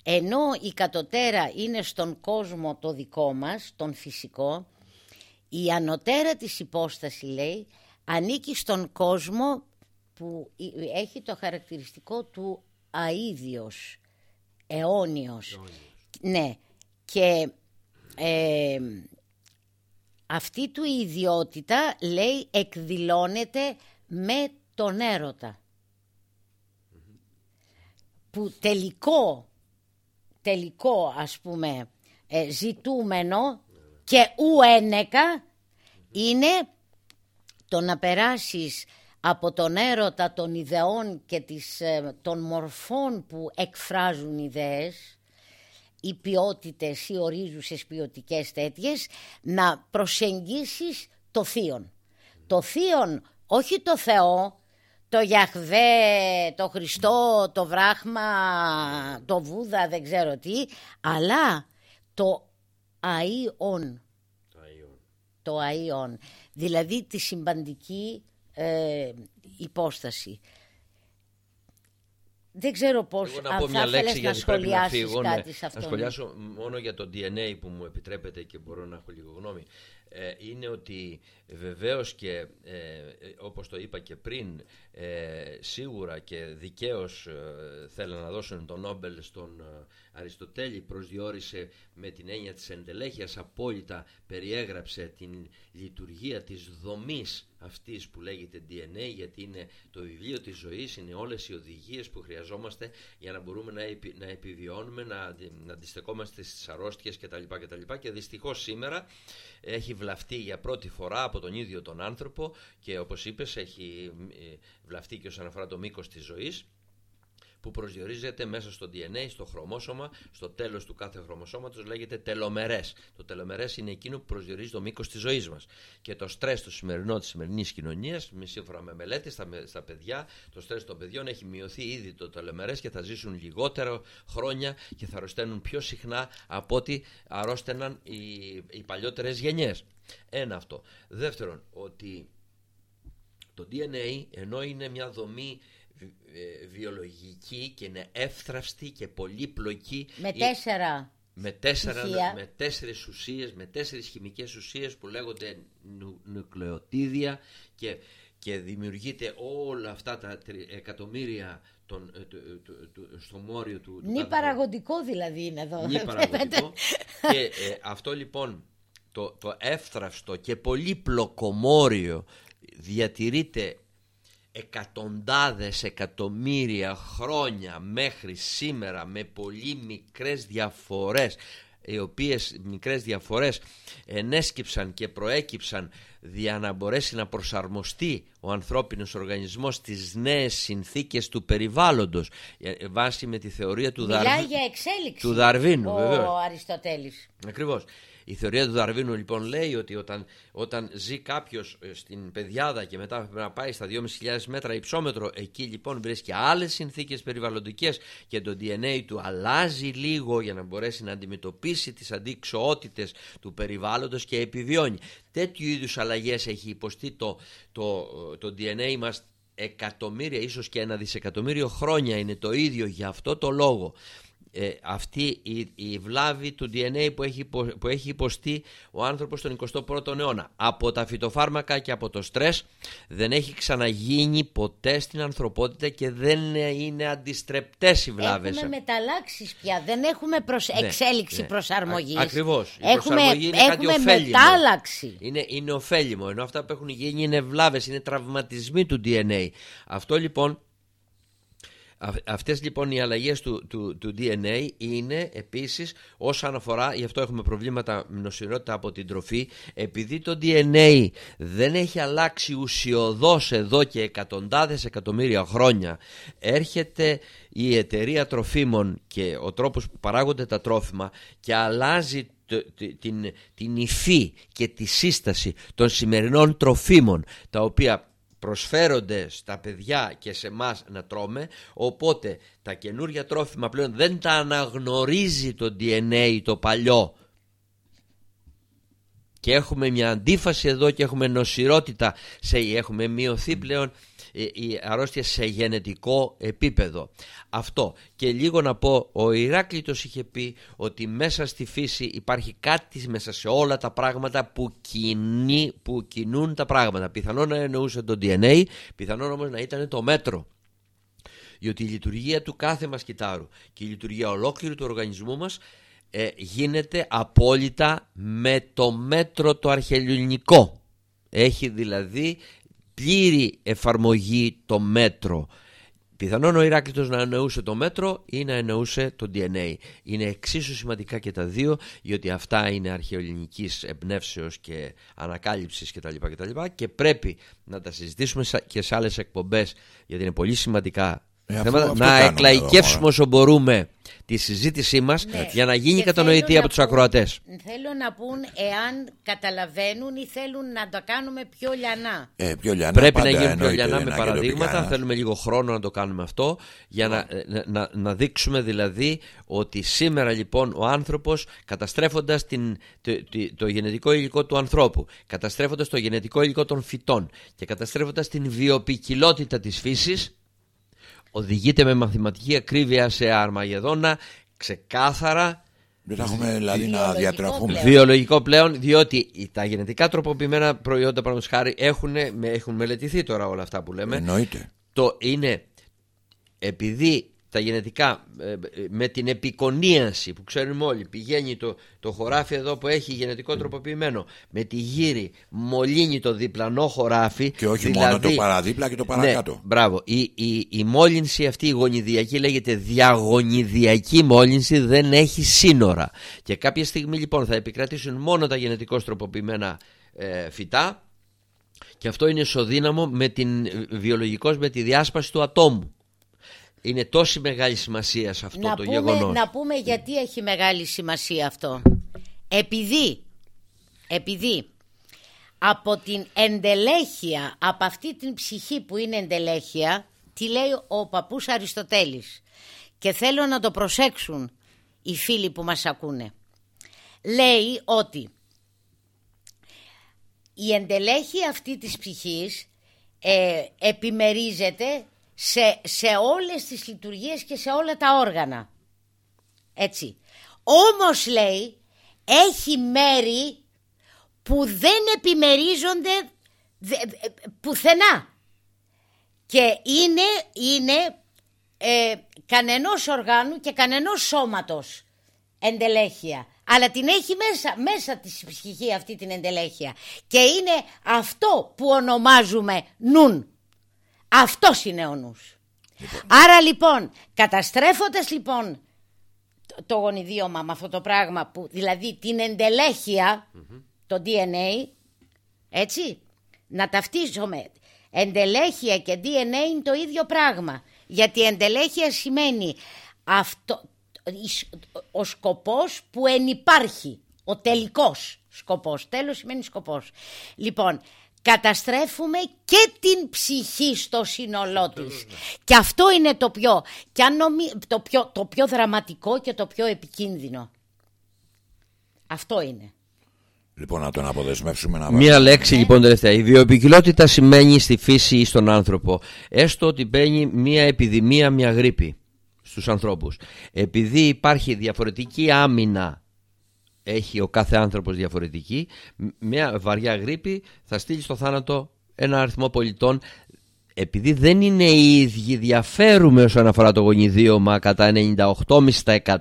ενώ η κατωτέρα είναι στον κόσμο το δικό μας, τον φυσικό, η ανωτέρα της υπόστασης λέει ανήκει στον κόσμο που έχει το χαρακτηριστικό του αίδιος, αιώνιος. Ναι, και ε, αυτή του η ιδιότητα λέει εκδηλώνεται με τον έρωτα. Που τελικό, τελικό ας πούμε ε, ζητούμενο και ουένεκα είναι το να περάσεις από τον έρωτα των ιδεών και της, ε, των μορφών που εκφράζουν ιδέες οι ποιότητες ή ορίζουσες ποιοτικές τέτοιες να προσεγγίσεις το θείον. Το θείον, όχι το Θεό, το Γιαχβέ, το Χριστό, το Βράχμα, το Βούδα, δεν ξέρω τι, αλλά το Αΐον, το Αΐον, δηλαδή τη συμπαντική ε, υπόσταση. Δεν ξέρω πώς, Εγώ να αν πω θα μια λέξη ήθελες να γιατί πρέπει να σχολιάσεις φύγω. ναι. κάτι σε αυτό. Να σχολιάσω μόνο για το DNA που μου επιτρέπετε και μπορώ να έχω λίγο γνώμη. Ε, είναι ότι βεβαίως και ε, ε, όπως το είπα και πριν ε, σίγουρα και δικαίως ε, θέλουν να δώσουν τον Νόμπελ στον ε, Αριστοτέλη προσδιορίσε με την έννοια της εντελέχειας απόλυτα περιέγραψε την λειτουργία της δομής αυτής που λέγεται DNA γιατί είναι το βιβλίο της ζωής, είναι όλες οι οδηγίες που χρειαζόμαστε για να μπορούμε να, να επιβιώνουμε, να, να αντιστεκόμαστε στις αρρώστιες κτλ. Και, και δυστυχώς σήμερα έχει βλαφτεί για πρώτη φορά από τον ίδιο τον άνθρωπο και όπως είπες έχει ε, βλαφτεί και όσον αφορά το μήκος της ζωής που προσδιορίζεται μέσα στο DNA, στο χρωμόσωμα, στο τέλος του κάθε χρωμοσώματος λέγεται τελομερές. Το τελομερές είναι εκείνο που προσδιορίζει το μήκος της ζωής μας. Και το στρες το σημερινό της σημερινής κοινωνίας, σύμφωνα με μελέτες στα, στα παιδιά, το στρες των παιδιών έχει μειωθεί ήδη το τελομερές και θα ζήσουν λιγότερο χρόνια και θα αρρωσταίνουν πιο συχνά από ό,τι αρρώστεναν οι, οι παλιότερες γενιές. Ένα αυτό. Δεύτερον, ότι το DNA ενώ είναι μια δομή ε, βιολογική και είναι εύθραυστη και πολύπλοκη. Με τέσσερα. Με, τέσσερα, με τέσσερις ουσίες, με τέσσερις χημικές ουσίες που λέγονται νου, νουκλεοτίδια και, και δημιουργείται όλα αυτά τα εκατομμύρια τον, ε, στο μόριο του... Νη παραγωγικό δηλαδή είναι εδώ. Νη [laughs] παραγωγικό. και ε, αυτό λοιπόν το, το εύθραυστο και πολύπλοκο μόριο διατηρείται εκατοντάδες εκατομμύρια χρόνια μέχρι σήμερα με πολύ μικρές διαφορές οι οποίες μικρές διαφορές ενέσκυψαν και προέκυψαν για να μπορέσει να προσαρμοστεί ο ανθρώπινος οργανισμός στις νέες συνθήκες του περιβάλλοντος ε, βάσει με τη θεωρία του, Μιλάει για εξέλιξη. του Δαρβίνου ο Αριστοτέλης. Ακριβώς η θεωρία του Δαρβίνου λοιπόν λέει ότι όταν, όταν ζει κάποιος ε, στην πεδιάδα και μετά να πάει στα 2.500 μέτρα υψόμετρο, εκεί λοιπόν βρίσκει άλλες συνθήκες περιβαλλοντικές και το DNA του αλλάζει λίγο για να μπορέσει να αντιμετωπίσει τις αντίξωότητες του περιβάλλοντος και επιβιώνει. Τέτοιου είδους αλλαγές έχει υποστεί το, το, το DNA μας εκατομμύρια, ίσως και ένα δισεκατομμύριο χρόνια είναι το ίδιο για αυτό το λόγο ε, αυτή η, η βλάβη του DNA που έχει, που έχει υποστεί ο άνθρωπος τον 21ο αιώνα. Από τα φυτοφάρμακα και από το στρες δεν έχει ξαναγίνει ποτέ στην ανθρωπότητα και δεν είναι αντιστρεπτές οι βλάβες. Έχουμε μεταλλάξεις πια. Δεν έχουμε προσ... ναι, εξέλιξη ναι. προσαρμογής. Α, ακριβώς. Έχουμε, είναι έχουμε μετάλλαξη. Είναι, είναι ωφέλιμο. Ενώ αυτά που έχουν γίνει είναι βλάβες είναι τραυματισμοί του DNA αυτό λοιπόν Αυτές λοιπόν οι αλλαγές του, του, του DNA είναι επίσης όσον αφορά, γι' αυτό έχουμε προβλήματα νοσηρότητα από την τροφή, επειδή το DNA δεν έχει αλλάξει ουσιοδός εδώ και εκατοντάδες εκατομμύρια χρόνια, έρχεται η εταιρεία τροφίμων και ο τρόπος που παράγονται τα τρόφιμα και αλλάζει την, την υφή και τη σύσταση των σημερινών τροφίμων τα οποία προσφέρονται στα παιδιά και σε μας να τρώμε οπότε τα καινούργια τρόφιμα πλέον δεν τα αναγνωρίζει το DNA το παλιό και έχουμε μια αντίφαση εδώ και έχουμε νοσηρότητα σε, έχουμε μειωθεί πλέον η αρρώστια σε γενετικό επίπεδο. Αυτό. Και λίγο να πω, ο Ηράκλειτος είχε πει ότι μέσα στη φύση υπάρχει κάτι μέσα σε όλα τα πράγματα που, κινεί, που κινούν τα πράγματα. Πιθανόν να εννοούσε το DNA, πιθανόν όμως να ήταν το μέτρο. Διότι η λειτουργία του κάθε μας κυτάρου και η λειτουργία ολόκληρου του οργανισμού μας ε, γίνεται απόλυτα με το μέτρο το αρχαιολινικό. Έχει δηλαδή πλήρη εφαρμογή το μέτρο. Πιθανόν ο Ηράκλειτος να εννοούσε το μέτρο ή να εννοούσε το DNA. Είναι εξίσου σημαντικά και τα δύο, γιατί αυτά είναι αρχαιοελληνικής εμπνεύσεως και ανακάλυψης κτλ. Και, και πρέπει να τα συζητήσουμε και σε άλλες εκπομπές, γιατί είναι πολύ σημαντικά ε, να εκλαϊκεύσουμε όσο μπορούμε τη συζήτησή μας ναι. για να γίνει κατανοητή από τους ακροατές. Θέλω να πούν εάν καταλαβαίνουν ή θέλουν να το κάνουμε πιο λιανά. Ε, πιο λιανά Πρέπει να γίνουν πιο λιανά με παραδείγματα. Θέλουμε λίγο χρόνο να το κάνουμε αυτό για να, να, να, δείξουμε δηλαδή ότι σήμερα λοιπόν ο άνθρωπος καταστρέφοντας την, το, το, γενετικό υλικό του ανθρώπου, καταστρέφοντας το γενετικό υλικό των φυτών και καταστρέφοντας την βιοπικιλότητα της φύσης οδηγείται με μαθηματική ακρίβεια σε αρμαγεδόνα ξεκάθαρα δεν έχουμε δηλαδή να διατραφούμε. Πλέον. Βιολογικό πλέον, διότι τα γενετικά τροποποιημένα προϊόντα, παραδείγματος χάρη, έχουν, έχουν μελετηθεί τώρα όλα αυτά που λέμε. Εννοείται. Το είναι επειδή τα γενετικά ε, με την επικονίαση που ξέρουμε όλοι πηγαίνει το, το χωράφι εδώ που έχει γενετικό τροποποιημένο με τη γύρι μολύνει το διπλανό χωράφι Και όχι δηλαδή, μόνο το παραδίπλα και το παρακάτω. ναι, μπράβο. Η, η, η μόλυνση αυτή η γονιδιακή λέγεται διαγωνιδιακή μόλυνση δεν έχει σύνορα και κάποια στιγμή λοιπόν θα επικρατήσουν μόνο τα γενετικώς τροποποιημένα ε, φυτά και αυτό είναι ισοδύναμο με την, βιολογικώς με τη διάσπαση του ατόμου. Είναι τόση μεγάλη σημασία σε αυτό να, το πούμε, γεγονός. να πούμε γιατί έχει μεγάλη σημασία αυτό. Επειδή, επειδή από την εντελέχεια, από αυτή την ψυχή που είναι εντελέχεια, τι λέει ο παππούς Αριστοτέλης. Και θέλω να το προσέξουν οι φίλοι που μας ακούνε. Λέει ότι η εντελέχεια αυτή της ψυχής ε, επιμερίζεται σε, σε όλες τις λειτουργίες και σε όλα τα όργανα. Έτσι. Όμως λέει έχει μέρη που δεν επιμερίζονται δε- ε, πουθενά. Και είναι, είναι ε, κανενός οργάνου και κανενός σώματος εντελέχεια. Αλλά την έχει μέσα, μέσα της ψυχή αυτή την εντελέχεια. Και είναι αυτό που ονομάζουμε νουν. Αυτός είναι ο νους. Άρα λοιπόν, καταστρέφοντας λοιπόν το, το γονιδίωμα με αυτό το πράγμα, που, δηλαδή την εντελεχεια το DNA, έτσι, να ταυτίζομαι. Εντελέχεια και DNA είναι το ίδιο πράγμα. Γιατί εντελέχεια σημαίνει αυτό, ο σκοπός που ενυπάρχει. Ο τελικός σκοπός. Τέλος σημαίνει σκοπός. Λοιπόν, καταστρέφουμε και την ψυχή στο σύνολό της. Και αυτό είναι το πιο, και αν νομι- το, πιο, το πιο δραματικό και το πιο επικίνδυνο. Αυτό είναι. Λοιπόν, να τον αποδεσμεύσουμε να Μία λέξη λοιπόν τελευταία. Η βιοποικιλότητα σημαίνει στη φύση ή στον άνθρωπο έστω ότι μπαίνει μία επιδημία, μία γρήπη στους ανθρώπους. Επειδή υπάρχει διαφορετική άμυνα έχει ο κάθε άνθρωπος διαφορετική μια βαριά γρήπη θα στείλει στο θάνατο ένα αριθμό πολιτών. Επειδή δεν είναι οι ίδιοι διαφέρουμε όσον αφορά το γονιδίωμα κατά 98,5%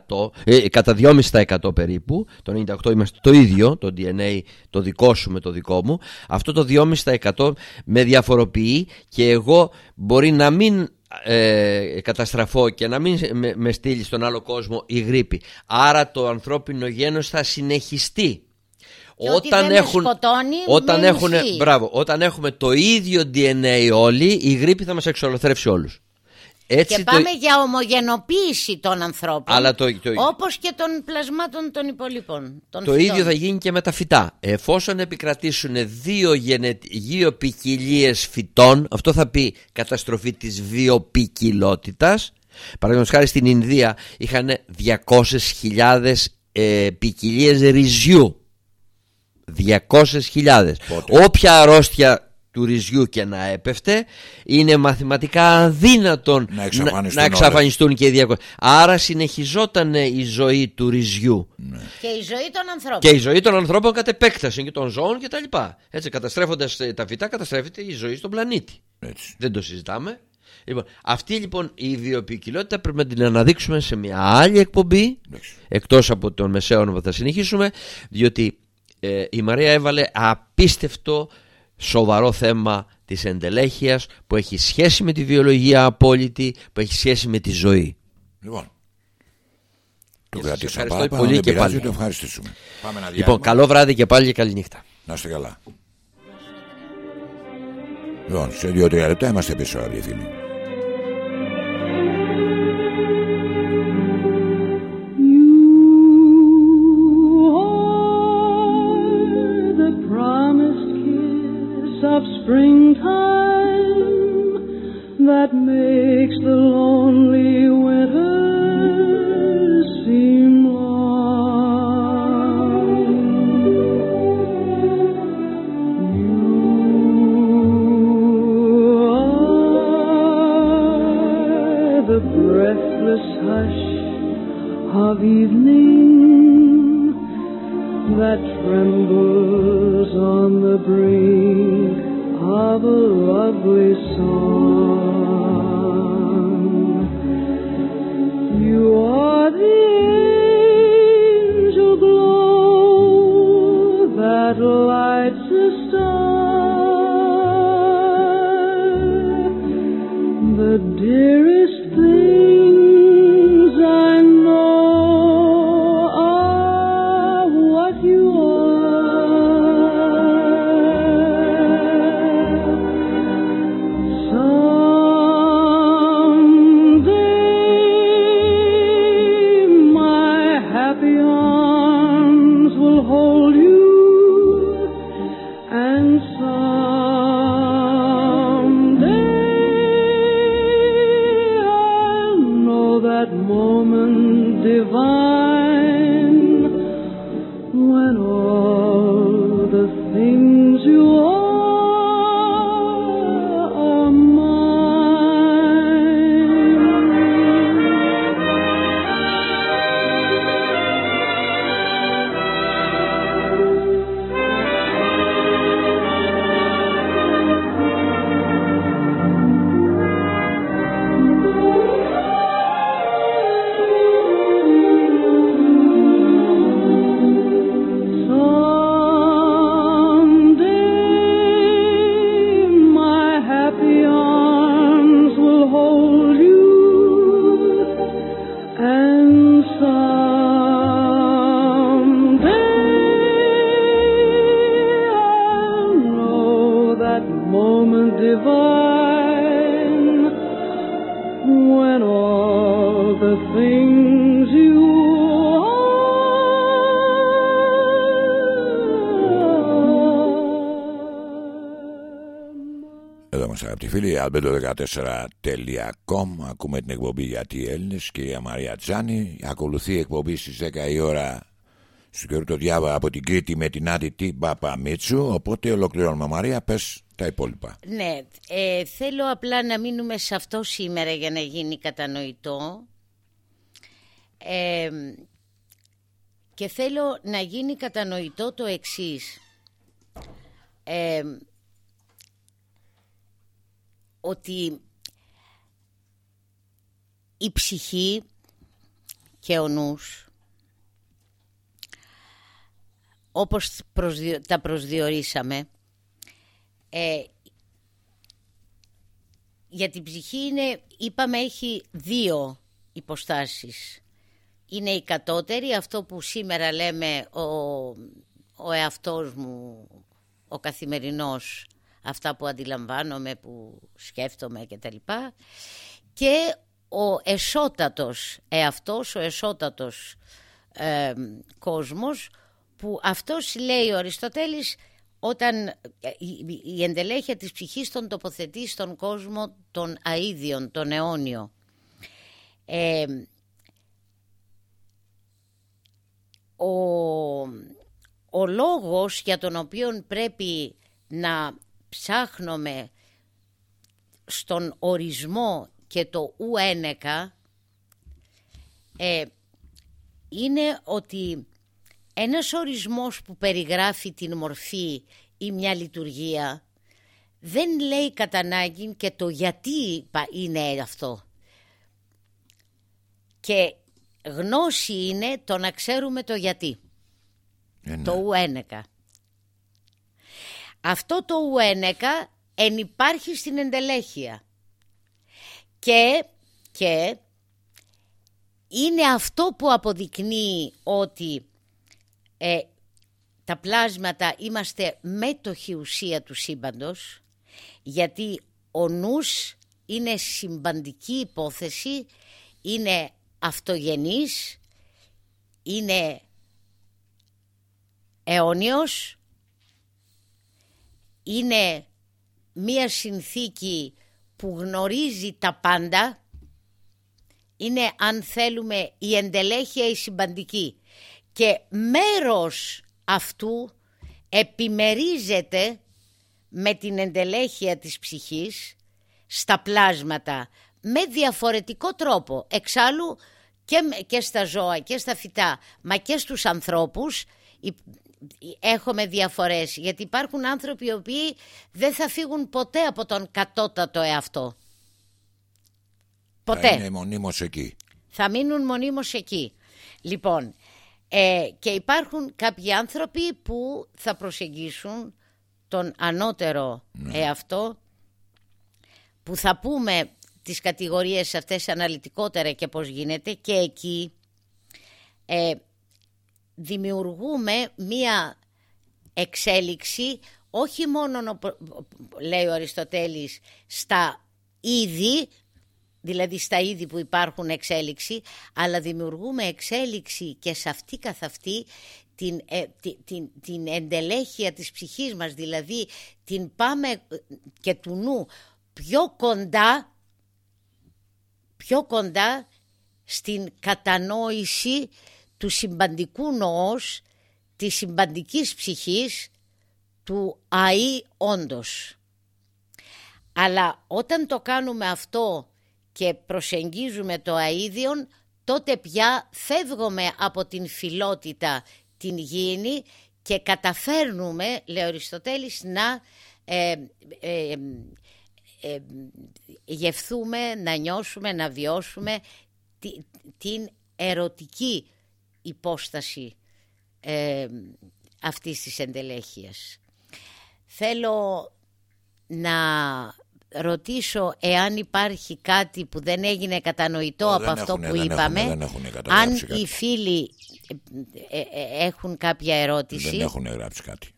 ε, κατά 2,5% περίπου. Το 98 είμαστε το ίδιο το DNA το δικό σου με το δικό μου. Αυτό το 2,5% με διαφοροποιεί και εγώ μπορεί να μην ε, καταστραφώ και να μην με, με στείλει στον άλλο κόσμο η γρήπη άρα το ανθρώπινο γένος θα συνεχιστεί Και ότι δεν με σκοτώνει, όταν, με έχουν, ενισχύει. μπράβο, όταν έχουμε το ίδιο DNA όλοι, η γρήπη θα μας εξολοθρεύσει όλους. Έτσι και το- πάμε για ομογενοποίηση των ανθρώπων. Αλλά το- το- Όπως και των πλασμάτων των υπολείπων. Των Το φυτών. ίδιο θα γίνει και με τα φυτά. Εφόσον επικρατήσουν δύο, γενε... δύο ποικιλίε φυτών, αυτό θα πει καταστροφή της βιοπικιλότητας. Παραδείγματος χάρη στην Ινδία είχαν 200.000 ε, ποικιλίες ρυζιού. 200.000. Πότε; Όποια αρρώστια του ρυζιού και να έπεφτε είναι μαθηματικά αδύνατον Να εξαφανιστούν να εξαφανιστούν και οι 200. Άρα συνεχιζόταν η ζωή του ρυζιού Και η ζωή των ανθρώπων. και η ζωή των ανθρώπων κατ' επέκταση και των ζώων και τα λοιπά. Έτσι, καταστρέφοντας ε, τα φυτά, καταστρέφεται η ζωή στον πλανήτη. Έτσι. Δεν το συζητάμε. Λοιπόν, αυτή λοιπόν η βιοποικιλότητα πρέπει να την αναδείξουμε σε μια άλλη εκπομπή Εντάξει. εκτός από τον Μεσαίωνα που θα συνεχίσουμε διότι ε, η Μαρία έβαλε απίστευτο σοβαρό θέμα της εντελέχειας που έχει σχέση με τη βιολογία απόλυτη που έχει σχέση με τη ζωή Λοιπόν. Το σας κρατήσαμε ευχαριστώ παραπάνω, πολύ δεν και πειράζει, πάλι. το ευχαριστήσουμε. Πάμε να Λοιπόν διάλειμμα. καλό βράδυ και πάλι και καλή νύχτα Να είστε καλά. Λοιπόν, σε δύο-τρία λεπτά είμαστε πίσω, αγαπητοί φίλοι. That makes the lonely winter seem long. You are the breathless hush of evening that trembles albedo14.com Ακούμε την εκπομπή γιατί οι Έλληνες Κυρία Μαρία Τζάνη. Ακολουθεί η εκπομπή στις 10 η ώρα Σου καιρού το διάβα από την Κρήτη με την Άντι Τι Μπάπα Μίτσου Οπότε ολοκληρώνουμε. Μαρία, πες τα υπόλοιπα. Ναι, ε, θέλω απλά να μείνουμε σε αυτό σήμερα για να γίνει κατανοητό. Ε, και θέλω να γίνει κατανοητό το εξής. Ε, ότι η ψυχή και ο νους όπως προσδιο- τα προσδιορίσαμε ε, για την ψυχή είναι, είπαμε, έχει δύο υποστάσεις. Είναι η κατώτερη, αυτό που σήμερα λέμε ο, ο εαυτός μου, ο καθημερινός, αυτά που αντιλαμβάνομαι, που σκέφτομαι κτλ. Και ο εσώτατος εαυτός, ο εσώτατος ε, κόσμος, που αυτός λέει ο Αριστοτέλης όταν ε, η, η εντελέχεια της ψυχής τον τοποθετεί στον κόσμο των αΐδιων, τον αιώνιο. Ε, ο, ο λόγος για τον οποίο πρέπει να ψάχνουμε στον ορισμό και το ουένεκα ε, είναι ότι ένας ορισμός που περιγράφει την μορφή ή μια λειτουργία δεν λέει κατά ανάγκη και το γιατί είναι αυτό. Και γνώση είναι το να ξέρουμε το γιατί. Ε, ναι. Το ουένεκα. Αυτό το ουένεκα ενυπάρχει στην εντελέχεια. Και, και είναι αυτό που αποδεικνύει ότι ε, τα πλάσματα είμαστε μέτοχη ουσία του σύμπαντος γιατί ο νους είναι συμπαντική υπόθεση, είναι αυτογενής, είναι αιώνιος, είναι μία συνθήκη που γνωρίζει τα πάντα, είναι αν θέλουμε η εντελέχεια η συμπαντική και μέρος αυτού επιμερίζεται με την εντελέχεια της ψυχής στα πλάσματα με διαφορετικό τρόπο. Εξάλλου και, και στα ζώα και στα φυτά μα και στους ανθρώπους έχουμε διαφορές γιατί υπάρχουν άνθρωποι οι οποίοι δεν θα φύγουν ποτέ από τον κατώτατο εαυτό. Ποτέ. Θα είναι μονίμως εκεί. Θα μείνουν μονίμως εκεί. Λοιπόν, ε, και υπάρχουν κάποιοι άνθρωποι που θα προσεγγίσουν τον ανώτερο εαυτό που θα πούμε τις κατηγορίες αυτές αναλυτικότερα και πώς γίνεται και εκεί ε, δημιουργούμε μία εξέλιξη όχι μόνο λέει ο Αριστοτέλης στα είδη δηλαδή στα είδη που υπάρχουν εξέλιξη αλλά δημιουργούμε εξέλιξη και σε αυτή καθ' αυτή την, ε, την, την, εντελέχεια της ψυχής μας δηλαδή την πάμε ε, και του νου πιο κοντά πιο κοντά στην κατανόηση του συμπαντικού νοός της συμπαντικής ψυχής του ΑΗ όντως. Αλλά όταν το κάνουμε αυτό και προσεγγίζουμε το αΐδιον, τότε πια φεύγουμε από την φιλότητα την γήινη και καταφέρνουμε, λέει ο Αριστοτέλης, να ε, ε, ε, γευθούμε, να νιώσουμε, να βιώσουμε την ερωτική υπόσταση ε, αυτής της εντελέχειας. Θέλω να ρωτήσω εάν υπάρχει κάτι που δεν έγινε κατανοητό από αυτό που είπαμε. αν οι φίλοι ε, ε, έχουν κάποια ερώτηση. Δεν έχουν γράψει κάτι.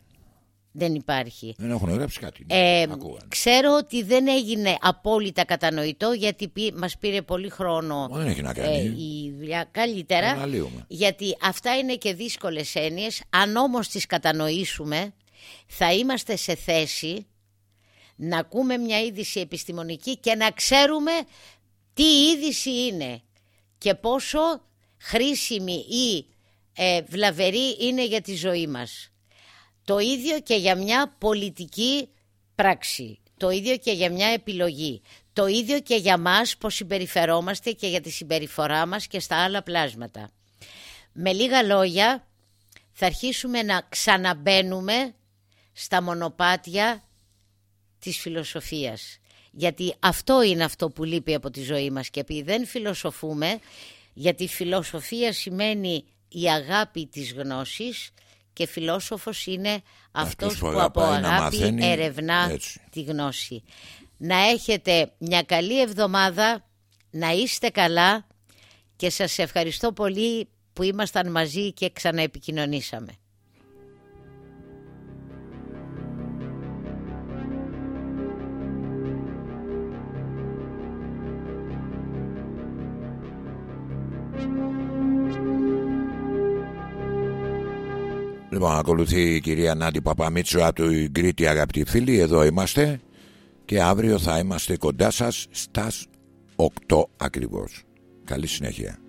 Δεν υπάρχει. Δεν έχουν γράψει κάτι. Ε, ξέρω ότι δεν έγινε απόλυτα κατανοητό γιατί μας πήρε πολύ χρόνο δεν έχει να κάνει. η δουλειά. Καλύτερα γιατί αυτά είναι και δύσκολες έννοιες. Αν όμως τις κατανοήσουμε θα είμαστε σε θέση να ακούμε μια είδηση επιστημονική και να ξέρουμε τι είδηση είναι και πόσο χρήσιμη ή ε, βλαβερή είναι για τη ζωή μας. Το ίδιο και για μια πολιτική πράξη. Το ίδιο και για μια επιλογή. Το ίδιο και για μας πώς συμπεριφερόμαστε και για τη συμπεριφορά μας και στα άλλα πλάσματα. Με λίγα λόγια θα αρχίσουμε να ξαναμπαίνουμε στα μονοπάτια της φιλοσοφίας. Γιατί αυτό είναι αυτό που λείπει από τη ζωή μας και επειδή δεν φιλοσοφούμε, γιατί φιλοσοφία σημαίνει η αγάπη της γνώσης και φιλόσοφος είναι αυτός, που, από αγάπη ερευνά τη γνώση. Να έχετε μια καλή εβδομάδα, να είστε καλά και σας ευχαριστώ πολύ που ήμασταν μαζί και ξαναεπικοινωνήσαμε. Λοιπόν, ακολουθεί η κυρία Νάντι Παπαμίτσου από την Κρήτη, αγαπητοί φίλοι. Εδώ είμαστε και αύριο θα είμαστε κοντά σας στα 8 ακριβώς. Καλή συνέχεια.